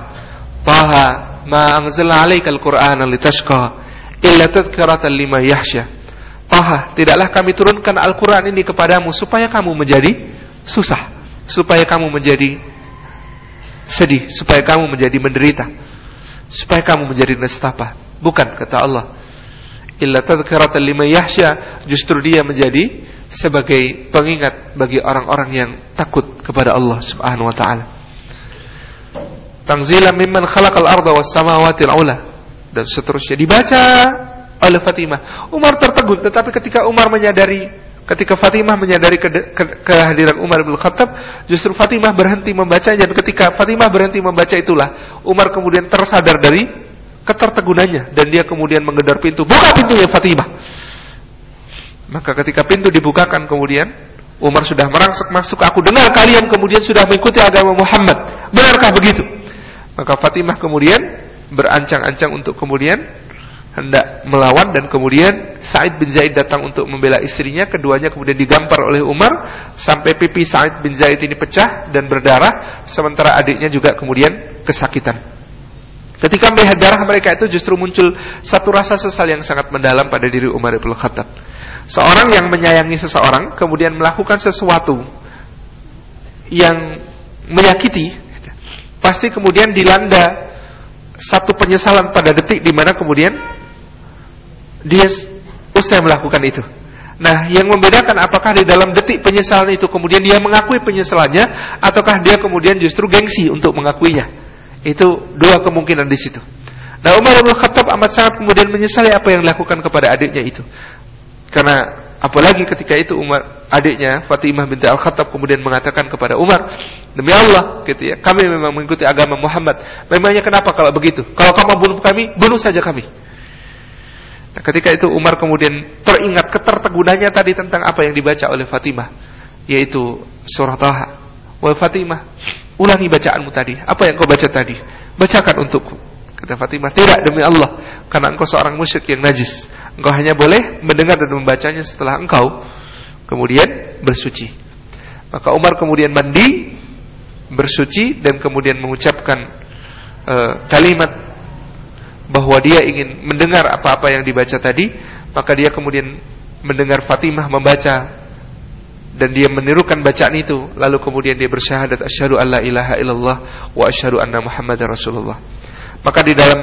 S1: Taha, ma anzalna alaika al-Qur'ana litashqa illa tadhkiratan lima yahsya. Taha, tidaklah kami turunkan Al-Quran ini kepadamu supaya kamu menjadi susah, supaya kamu menjadi sedih, supaya kamu menjadi menderita, supaya kamu menjadi nestapa. Bukan, kata Allah. Illa tadhkiratan lima yahsya, justru dia menjadi sebagai pengingat bagi orang-orang yang takut kepada Allah Subhanahu wa taala. Tanzilan mimman khalaqal arda was samawati al-ula dan seterusnya dibaca oleh Fatimah. Umar tertegun, tetapi ketika Umar menyadari Ketika Fatimah menyadari ke ke kehadiran Umar bin Khattab, justru Fatimah berhenti membacanya. Dan ketika Fatimah berhenti membaca itulah, Umar kemudian tersadar dari ketertegunannya dan dia kemudian menggedor pintu. Buka pintu ya Fatimah. Maka ketika pintu dibukakan kemudian Umar sudah merangsek masuk. Aku dengar kalian kemudian sudah mengikuti agama Muhammad. Benarkah begitu? Maka Fatimah kemudian berancang-ancang untuk kemudian hendak melawan dan kemudian Said bin Zaid datang untuk membela istrinya keduanya kemudian digampar oleh Umar sampai pipi Said bin Zaid ini pecah dan berdarah sementara adiknya juga kemudian kesakitan ketika melihat darah mereka itu justru muncul satu rasa sesal yang sangat mendalam pada diri Umar bin Khattab seorang yang menyayangi seseorang kemudian melakukan sesuatu yang menyakiti pasti kemudian dilanda satu penyesalan pada detik di mana kemudian dia usai melakukan itu. Nah, yang membedakan apakah di dalam detik penyesalan itu kemudian dia mengakui penyesalannya ataukah dia kemudian justru gengsi untuk mengakuinya. Itu dua kemungkinan di situ. Nah, Umar bin Khattab amat sangat kemudian menyesali apa yang dilakukan kepada adiknya itu. Karena apalagi ketika itu Umar adiknya Fatimah binti Al-Khattab kemudian mengatakan kepada Umar, "Demi Allah, gitu ya, kami memang mengikuti agama Muhammad. Memangnya kenapa kalau begitu? Kalau kamu bunuh kami, bunuh saja kami." Nah, ketika itu Umar kemudian teringat ketertegunannya tadi tentang apa yang dibaca oleh Fatimah, yaitu surah Taha. Wahai Fatimah, ulangi bacaanmu tadi. Apa yang kau baca tadi? Bacakan untukku. Kata Fatimah, tidak demi Allah, karena engkau seorang musyrik yang najis. Engkau hanya boleh mendengar dan membacanya setelah engkau kemudian bersuci. Maka Umar kemudian mandi, bersuci dan kemudian mengucapkan uh, kalimat bahwa dia ingin mendengar apa-apa yang dibaca tadi, maka dia kemudian mendengar Fatimah membaca dan dia menirukan bacaan itu, lalu kemudian dia bersyahadat asyhadu alla ilaha illallah wa asyhadu anna muhammadar rasulullah. Maka di dalam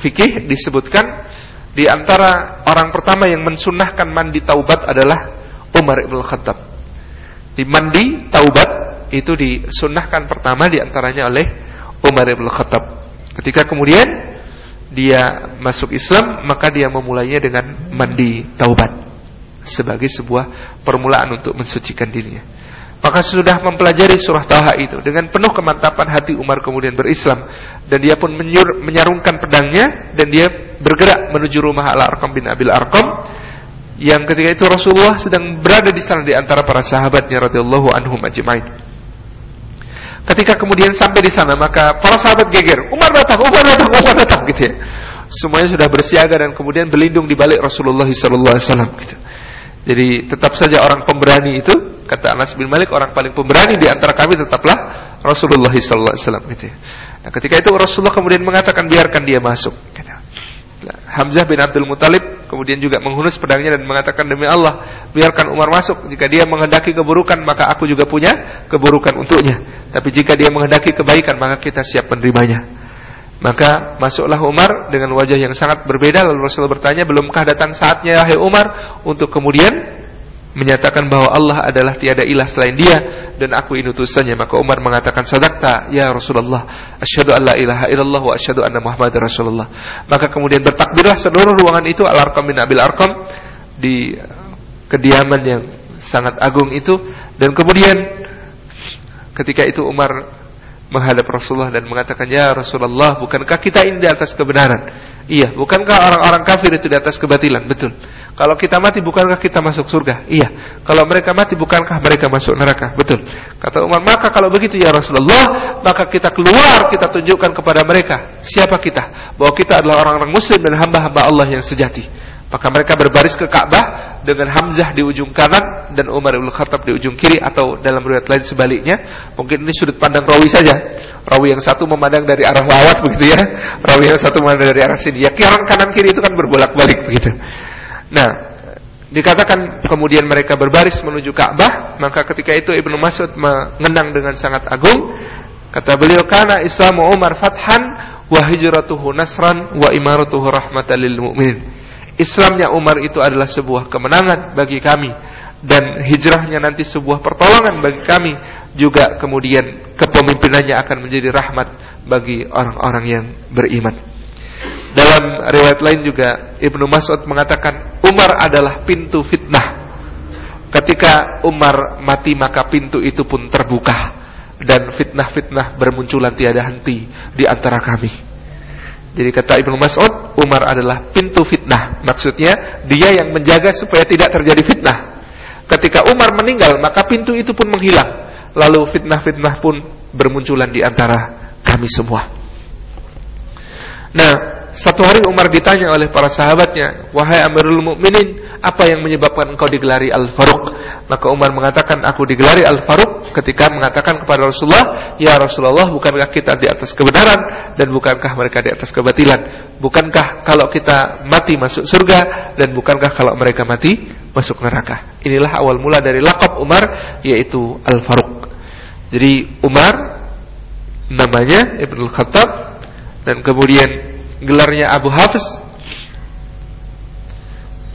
S1: fikih disebutkan di antara orang pertama yang mensunahkan mandi taubat adalah Umar ibn Khattab. Di mandi taubat itu disunahkan pertama di antaranya oleh Umar ibn Khattab. Ketika kemudian dia masuk Islam maka dia memulainya dengan mandi taubat sebagai sebuah permulaan untuk mensucikan dirinya. Maka sudah mempelajari surah Taha itu dengan penuh kemantapan hati Umar kemudian berislam dan dia pun menyur, menyarungkan pedangnya dan dia bergerak menuju rumah Al-Arqam bin Abil Arqam yang ketika itu Rasulullah sedang berada di sana di antara para sahabatnya radhiyallahu anhum ajma'in. Ketika kemudian sampai di sana maka para sahabat geger, Umar datang, Umar datang, Umar datang gitu ya. Semuanya sudah bersiaga dan kemudian berlindung di balik Rasulullah wasallam gitu. Jadi tetap saja orang pemberani itu kata Anas bin Malik orang paling pemberani di antara kami tetaplah Rasulullah sallallahu alaihi wasallam gitu ya. Nah, ketika itu Rasulullah kemudian mengatakan biarkan dia masuk gitu. Hamzah bin Abdul Muthalib kemudian juga menghunus pedangnya dan mengatakan demi Allah biarkan Umar masuk jika dia menghendaki keburukan maka aku juga punya keburukan untuknya tapi jika dia menghendaki kebaikan maka kita siap menerimanya maka masuklah Umar dengan wajah yang sangat berbeda. Lalu Rasulullah bertanya belumkah datang saatnya hai Umar untuk kemudian menyatakan bahwa Allah adalah tiada ilah selain Dia dan aku ini utusannya? Maka Umar mengatakan sadaqta ya Rasulullah asyhadu alla ilaha illallah wa asyhadu anna Muhammadar Rasulullah. Maka kemudian bertakbirlah seluruh ruangan itu Al-Arqam bin Abil Arqam di kediaman yang sangat agung itu. Dan kemudian ketika itu Umar menghadap Rasulullah dan mengatakan, "Ya Rasulullah, bukankah kita ini di atas kebenaran?" Iya, bukankah orang-orang kafir itu di atas kebatilan? Betul. Kalau kita mati bukankah kita masuk surga? Iya. Kalau mereka mati bukankah mereka masuk neraka? Betul. Kata Umar, "Maka kalau begitu ya Rasulullah, maka kita keluar, kita tunjukkan kepada mereka siapa kita, bahwa kita adalah orang-orang muslim dan hamba-hamba Allah yang sejati." Maka mereka berbaris ke Ka'bah dengan Hamzah di ujung kanan dan Umar bin Khattab di ujung kiri atau dalam riwayat lain sebaliknya. Mungkin ini sudut pandang rawi saja. Rawi yang satu memandang dari arah laut begitu ya. Rawi yang satu memandang dari arah sini. Ya kanan kanan kiri itu kan berbolak-balik begitu. Nah, dikatakan kemudian mereka berbaris menuju Ka'bah, maka ketika itu Ibnu Mas'ud mengenang dengan sangat agung Kata beliau karena Islam Umar fathan wa hijratuhu nasran wa imaratuhu rahmatan lil mu'minin. Islamnya Umar itu adalah sebuah kemenangan bagi kami dan hijrahnya nanti sebuah pertolongan bagi kami juga kemudian kepemimpinannya akan menjadi rahmat bagi orang-orang yang beriman. Dalam riwayat lain juga Ibnu Mas'ud mengatakan Umar adalah pintu fitnah. Ketika Umar mati maka pintu itu pun terbuka dan fitnah-fitnah bermunculan tiada henti di antara kami. Jadi kata Ibnu Mas'ud, Umar adalah pintu fitnah. Maksudnya dia yang menjaga supaya tidak terjadi fitnah. Ketika Umar meninggal maka pintu itu pun menghilang. Lalu fitnah-fitnah pun bermunculan di antara kami semua. Nah, satu hari Umar ditanya oleh para sahabatnya, "Wahai Amirul Mukminin, apa yang menyebabkan engkau digelari Al-Faruq?" Maka Umar mengatakan, "Aku digelari Al-Faruq ketika mengatakan kepada Rasulullah, "Ya Rasulullah, bukankah kita di atas kebenaran dan bukankah mereka di atas kebatilan? Bukankah kalau kita mati masuk surga dan bukankah kalau mereka mati masuk neraka?" Inilah awal mula dari lakab Umar yaitu Al-Faruq. Jadi Umar namanya Ibnu Khattab dan kemudian gelarnya Abu Hafiz.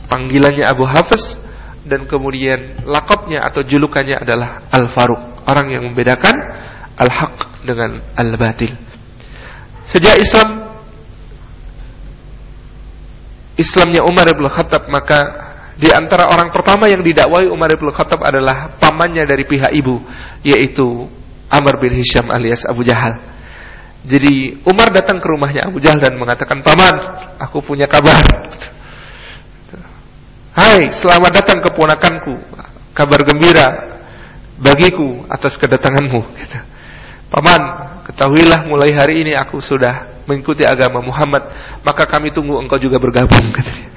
S1: Panggilannya Abu Hafiz. Dan kemudian lakopnya atau julukannya adalah Al-Faruq. Orang yang membedakan Al-Haq dengan Al-Batil. Sejak Islam Islamnya Umar bin Khattab maka di antara orang pertama yang didakwai Umar bin Khattab adalah pamannya dari pihak ibu yaitu Amr bin Hisham alias Abu Jahal jadi Umar datang ke rumahnya Abu Jahal dan mengatakan, "Paman, aku punya kabar." Hai, selamat datang keponakanku. Kabar gembira bagiku atas kedatanganmu. Gitu. Paman, ketahuilah mulai hari ini aku sudah mengikuti agama Muhammad, maka kami tunggu engkau juga bergabung. Katanya.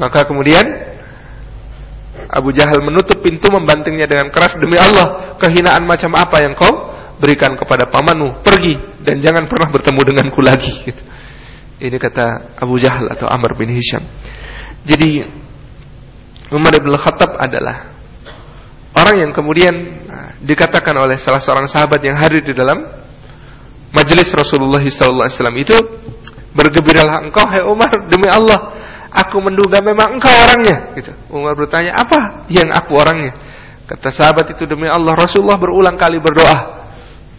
S1: Maka kemudian Abu Jahal menutup pintu membantingnya dengan keras demi Allah kehinaan macam apa yang kau berikan kepada pamanmu, pergi dan jangan pernah bertemu denganku lagi. Gitu. Ini kata Abu Jahal atau Amr bin Hisham. Jadi Umar bin Khattab adalah orang yang kemudian ah, dikatakan oleh salah seorang sahabat yang hadir di dalam majelis Rasulullah SAW itu bergembiralah engkau hai Umar demi Allah aku menduga memang engkau orangnya gitu. Umar bertanya apa yang aku orangnya kata sahabat itu demi Allah Rasulullah berulang kali berdoa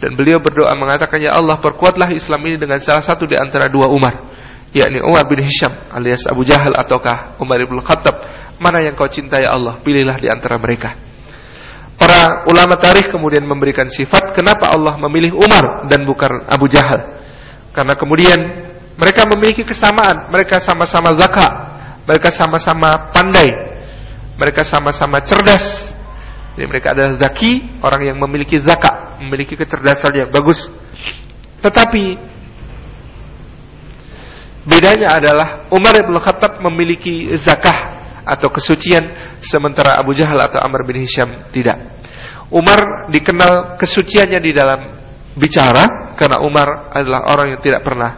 S1: dan beliau berdoa mengatakan, Ya Allah perkuatlah Islam ini dengan salah satu di antara dua Umar. Yakni Umar bin Hisham alias Abu Jahal ataukah Umar bin Khattab. Mana yang kau cintai ya Allah, pilihlah di antara mereka. Para ulama tarikh kemudian memberikan sifat kenapa Allah memilih Umar dan bukan Abu Jahal. Karena kemudian mereka memiliki kesamaan, mereka sama-sama zakat, mereka sama-sama pandai, mereka sama-sama cerdas. Jadi mereka adalah zaki, orang yang memiliki zakat memiliki kecerdasan yang bagus. Tetapi bedanya adalah Umar bin Khattab memiliki zakah atau kesucian sementara Abu Jahal atau Amr bin Hisham tidak. Umar dikenal kesuciannya di dalam bicara karena Umar adalah orang yang tidak pernah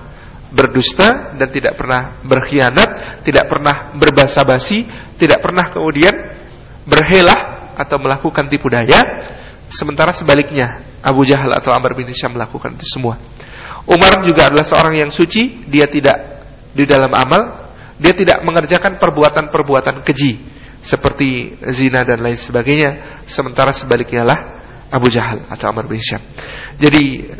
S1: berdusta dan tidak pernah berkhianat, tidak pernah berbahasa basi, tidak pernah kemudian berhelah atau melakukan tipu daya. Sementara sebaliknya, Abu Jahal atau Amr bin Hisham melakukan itu semua. Umar juga adalah seorang yang suci, dia tidak di dalam amal, dia tidak mengerjakan perbuatan-perbuatan keji seperti zina dan lain sebagainya, sementara sebaliknya lah Abu Jahal atau Amr bin Hisham. Jadi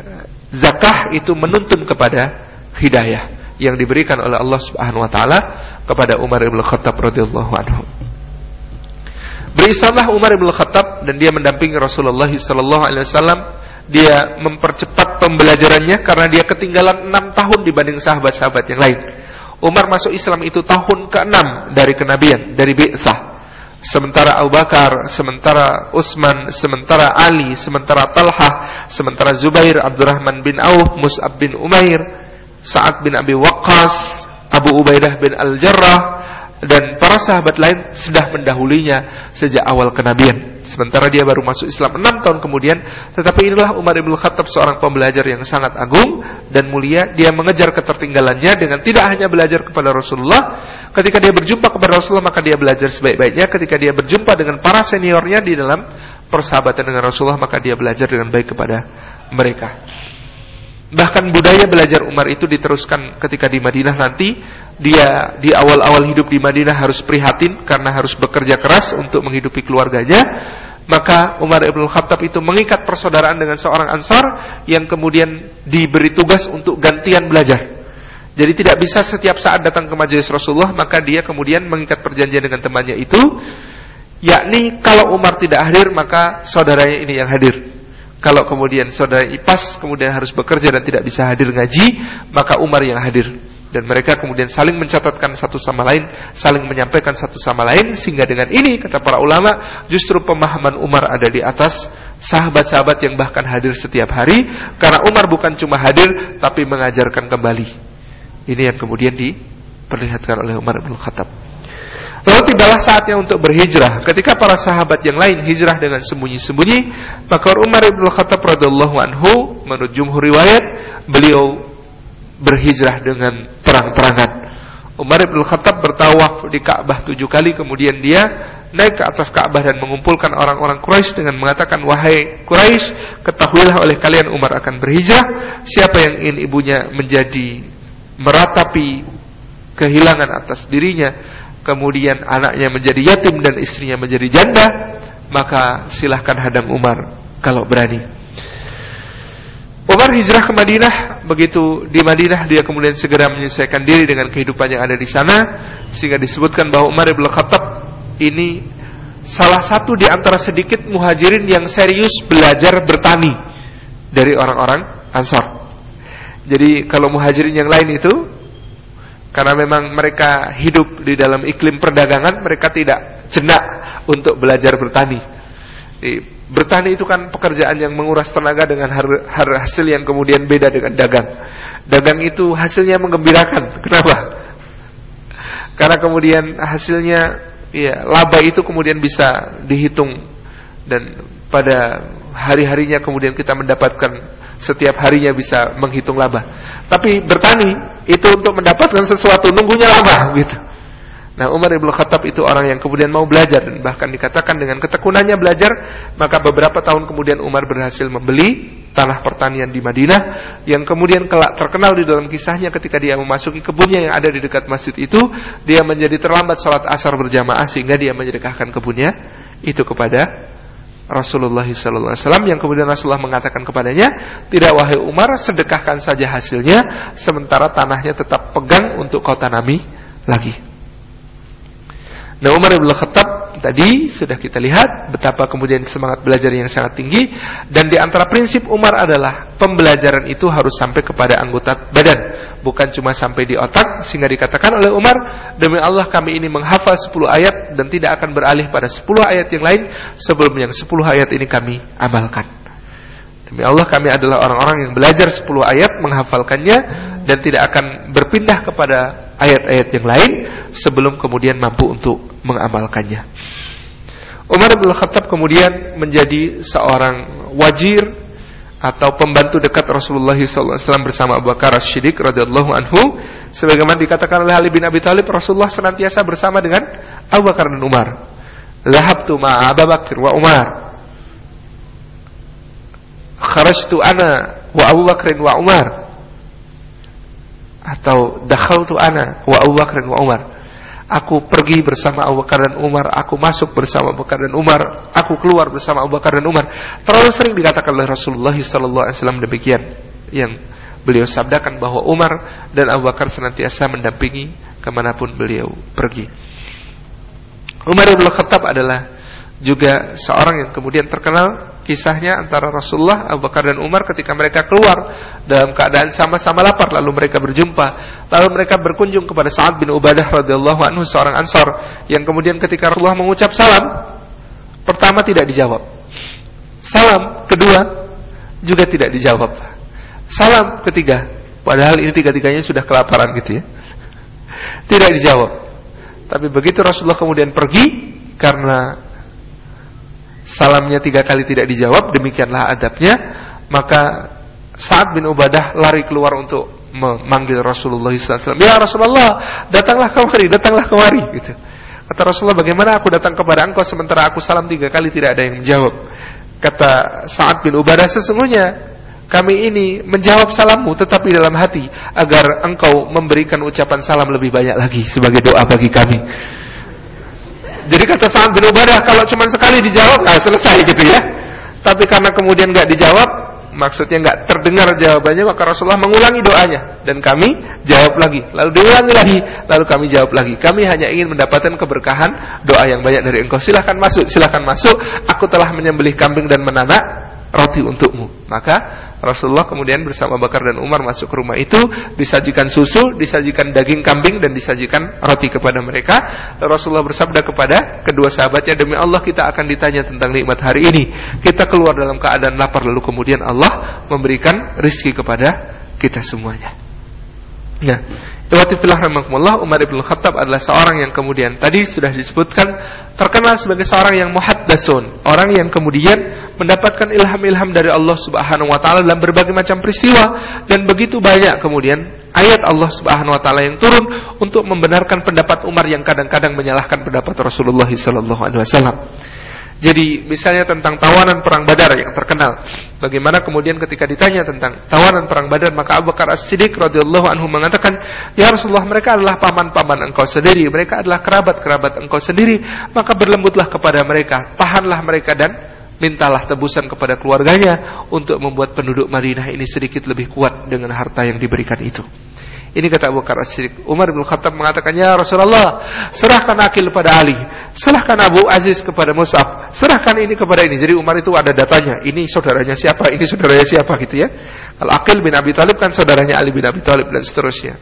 S1: zakah itu menuntun kepada hidayah yang diberikan oleh Allah Subhanahu wa taala kepada Umar bin Khattab radhiyallahu anhu. Berislamlah Umar bin Khattab dan dia mendampingi Rasulullah sallallahu alaihi wasallam. Dia mempercepat pembelajarannya karena dia ketinggalan enam tahun dibanding sahabat-sahabat yang lain. Umar masuk Islam itu tahun ke-6 dari kenabian, dari bi'tsah. Sementara Abu Bakar, sementara Utsman, sementara Ali, sementara Talha, sementara Zubair, Abdurrahman bin Auf, Mus'ab bin Umair, Sa'ad bin Abi Waqqas, Abu Ubaidah bin Al-Jarrah, dan para sahabat lain sudah mendahulinya sejak awal kenabian. Sementara dia baru masuk Islam enam tahun kemudian, tetapi inilah Umar bin Khattab seorang pembelajar yang sangat agung dan mulia. Dia mengejar ketertinggalannya dengan tidak hanya belajar kepada Rasulullah. Ketika dia berjumpa kepada Rasulullah maka dia belajar sebaik-baiknya. Ketika dia berjumpa dengan para seniornya di dalam persahabatan dengan Rasulullah maka dia belajar dengan baik kepada mereka. Bahkan budaya belajar Umar itu diteruskan ketika di Madinah nanti dia di awal-awal hidup di Madinah harus prihatin karena harus bekerja keras untuk menghidupi keluarganya. Maka Umar ibn Khattab itu mengikat persaudaraan dengan seorang Ansar yang kemudian diberi tugas untuk gantian belajar. Jadi tidak bisa setiap saat datang ke majelis Rasulullah, maka dia kemudian mengikat perjanjian dengan temannya itu, yakni kalau Umar tidak hadir, maka saudaranya ini yang hadir. Kalau kemudian saudara Ipas kemudian harus bekerja dan tidak bisa hadir ngaji, maka Umar yang hadir dan mereka kemudian saling mencatatkan satu sama lain, saling menyampaikan satu sama lain sehingga dengan ini kata para ulama justru pemahaman Umar ada di atas sahabat-sahabat yang bahkan hadir setiap hari karena Umar bukan cuma hadir tapi mengajarkan kembali. Ini yang kemudian diperlihatkan oleh Umar bin Khattab. Lalu tibalah saatnya untuk berhijrah. Ketika para sahabat yang lain hijrah dengan sembunyi-sembunyi, maka Umar bin Khattab radhiyallahu anhu menurut jumhur riwayat, beliau berhijrah dengan terang-terangan. Umar bin Khattab bertawaf di Ka'bah tujuh kali kemudian dia naik ke atas Ka'bah dan mengumpulkan orang-orang Quraisy dengan mengatakan wahai Quraisy ketahuilah oleh kalian Umar akan berhijrah siapa yang ingin ibunya menjadi meratapi kehilangan atas dirinya kemudian anaknya menjadi yatim dan istrinya menjadi janda maka silahkan hadang Umar kalau berani Umar hijrah ke Madinah, begitu di Madinah dia kemudian segera menyesuaikan diri dengan kehidupan yang ada di sana sehingga disebutkan bahwa Umar bin Khattab ini salah satu di antara sedikit muhajirin yang serius belajar bertani dari orang-orang Ansar. Jadi kalau muhajirin yang lain itu karena memang mereka hidup di dalam iklim perdagangan, mereka tidak jenak untuk belajar bertani. Bertani itu kan pekerjaan yang menguras tenaga dengan hasil yang kemudian beda dengan dagang. Dagang itu hasilnya menggembirakan. Kenapa? Karena kemudian hasilnya ya laba itu kemudian bisa dihitung dan pada hari-harinya kemudian kita mendapatkan setiap harinya bisa menghitung laba. Tapi bertani itu untuk mendapatkan sesuatu nunggunya lama gitu. Nah Umar ibn Khattab itu orang yang kemudian mau belajar dan bahkan dikatakan dengan ketekunannya belajar maka beberapa tahun kemudian Umar berhasil membeli tanah pertanian di Madinah yang kemudian kelak terkenal di dalam kisahnya ketika dia memasuki kebunnya yang ada di dekat masjid itu dia menjadi terlambat sholat asar berjamaah sehingga dia menyedekahkan kebunnya itu kepada Rasulullah SAW yang kemudian Rasulullah mengatakan kepadanya tidak wahai Umar sedekahkan saja hasilnya sementara tanahnya tetap pegang untuk kau tanami lagi Nah Umar bin Khattab tadi sudah kita lihat betapa kemudian semangat belajar yang sangat tinggi dan di antara prinsip Umar adalah pembelajaran itu harus sampai kepada anggota badan bukan cuma sampai di otak sehingga dikatakan oleh Umar demi Allah kami ini menghafal 10 ayat dan tidak akan beralih pada 10 ayat yang lain sebelum yang 10 ayat ini kami amalkan. Demi Allah kami adalah orang-orang yang belajar 10 ayat menghafalkannya dan tidak akan berpindah kepada ayat-ayat yang lain sebelum kemudian mampu untuk mengamalkannya. Umar bin Khattab kemudian menjadi seorang wajir atau pembantu dekat Rasulullah SAW bersama Abu Bakar As-Siddiq radhiyallahu anhu sebagaimana dikatakan oleh Ali bin Abi Thalib Rasulullah senantiasa bersama dengan Abu Bakar dan Umar. Lahabtu ma'a Abu Bakar wa Umar. Kharajtu ana wa Abu Bakar wa Umar atau dakhaltu ana wa Abu Bakar dan Umar. Aku pergi bersama Abu Bakar dan Umar, aku masuk bersama Abu Bakar dan Umar, aku keluar bersama Abu Bakar dan Umar. Terlalu sering dikatakan oleh Rasulullah sallallahu alaihi wasallam demikian yang beliau sabdakan bahwa Umar dan Abu Bakar senantiasa mendampingi ke mana pun beliau pergi. Umar bin Khattab adalah juga seorang yang kemudian terkenal kisahnya antara Rasulullah, Abu Bakar dan Umar ketika mereka keluar dalam keadaan sama-sama lapar lalu mereka berjumpa. Lalu mereka berkunjung kepada Sa'ad bin Ubadah radhiyallahu anhu seorang Ansar yang kemudian ketika Rasulullah mengucap salam pertama tidak dijawab. Salam kedua juga tidak dijawab. Salam ketiga padahal ini tiga-tiganya sudah kelaparan gitu ya tidak dijawab. Tapi begitu Rasulullah kemudian pergi karena salamnya tiga kali tidak dijawab, demikianlah adabnya, maka saat bin Ubadah lari keluar untuk memanggil Rasulullah SAW. Ya Rasulullah, datanglah kemari, datanglah kemari. Gitu. Kata Rasulullah, bagaimana aku datang kepada engkau sementara aku salam tiga kali tidak ada yang menjawab. Kata Sa'ad bin Ubadah, sesungguhnya kami ini menjawab salammu tetapi dalam hati agar engkau memberikan ucapan salam lebih banyak lagi sebagai doa bagi kami. Jadi kata Sa'ad bin Ubadah kalau cuma sekali dijawab nggak selesai gitu ya. Tapi karena kemudian nggak dijawab, maksudnya nggak terdengar jawabannya, maka Rasulullah mengulangi doanya dan kami jawab lagi. Lalu diulangi lagi, lalu kami jawab lagi. Kami hanya ingin mendapatkan keberkahan doa yang banyak dari engkau. Silahkan masuk, silahkan masuk. Aku telah menyembelih kambing dan menanak roti untukmu. Maka Rasulullah kemudian bersama Bakar dan Umar masuk ke rumah itu, disajikan susu, disajikan daging kambing dan disajikan roti kepada mereka. Rasulullah bersabda kepada kedua sahabatnya, "Demi Allah kita akan ditanya tentang nikmat hari ini. Kita keluar dalam keadaan lapar lalu kemudian Allah memberikan rizki kepada kita semuanya." Nah, Iwatifillah rahimahumullah Umar ibn Khattab adalah seorang yang kemudian tadi sudah disebutkan terkenal sebagai seorang yang muhaddasun, orang yang kemudian mendapatkan ilham-ilham dari Allah Subhanahu wa taala dalam berbagai macam peristiwa dan begitu banyak kemudian ayat Allah Subhanahu wa taala yang turun untuk membenarkan pendapat Umar yang kadang-kadang menyalahkan pendapat Rasulullah sallallahu alaihi wasallam. Jadi misalnya tentang tawanan perang Badar yang terkenal. Bagaimana kemudian ketika ditanya tentang tawanan perang Badar maka Abu Bakar As-Siddiq radhiyallahu anhu mengatakan, "Ya Rasulullah, mereka adalah paman-paman engkau sendiri, mereka adalah kerabat-kerabat engkau sendiri, maka berlembutlah kepada mereka, tahanlah mereka dan mintalah tebusan kepada keluarganya untuk membuat penduduk Madinah ini sedikit lebih kuat dengan harta yang diberikan itu." Ini kata Abu Bakar As-Siddiq. Umar bin Khattab mengatakan, "Ya Rasulullah, serahkan Akil kepada Ali, serahkan Abu Aziz kepada Mus'ab, serahkan ini kepada ini." Jadi Umar itu ada datanya. Ini saudaranya siapa, ini saudaranya siapa gitu ya. Kalau Akil bin Abi Talib kan saudaranya Ali bin Abi Talib dan seterusnya.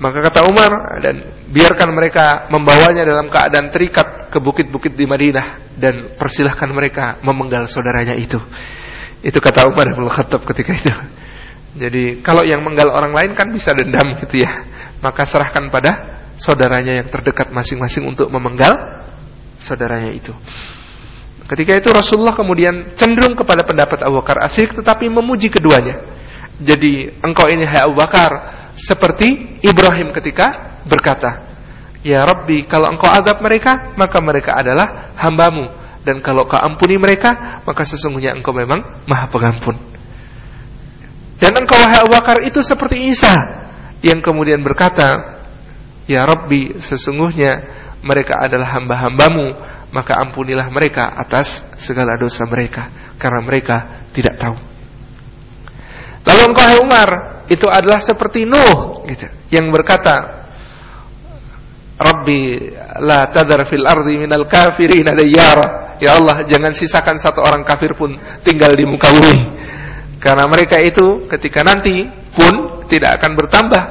S1: Maka kata Umar dan biarkan mereka membawanya dalam keadaan terikat ke bukit-bukit di Madinah dan persilahkan mereka memenggal saudaranya itu. Itu kata Umar bin Khattab ketika itu. Jadi kalau yang menggal orang lain kan bisa dendam gitu ya. Maka serahkan pada saudaranya yang terdekat masing-masing untuk memenggal saudaranya itu. Ketika itu Rasulullah kemudian cenderung kepada pendapat Abu Bakar Asik tetapi memuji keduanya. Jadi engkau ini hai Abu Bakar seperti Ibrahim ketika berkata, Ya Rabbi kalau engkau azab mereka maka mereka adalah hambamu dan kalau kau ampuni mereka maka sesungguhnya engkau memang maha pengampun. Dan engkau wahai Abu Bakar itu seperti Isa yang kemudian berkata, Ya Rabbi, sesungguhnya mereka adalah hamba-hambamu, maka ampunilah mereka atas segala dosa mereka, karena mereka tidak tahu. Lalu engkau wahai Umar, itu adalah seperti Nuh, gitu, yang berkata, Rabbi la tadar fil ardi minal kafirin dayyara. Ya Allah, jangan sisakan satu orang kafir pun tinggal di muka bumi. Karena mereka itu ketika nanti pun tidak akan bertambah.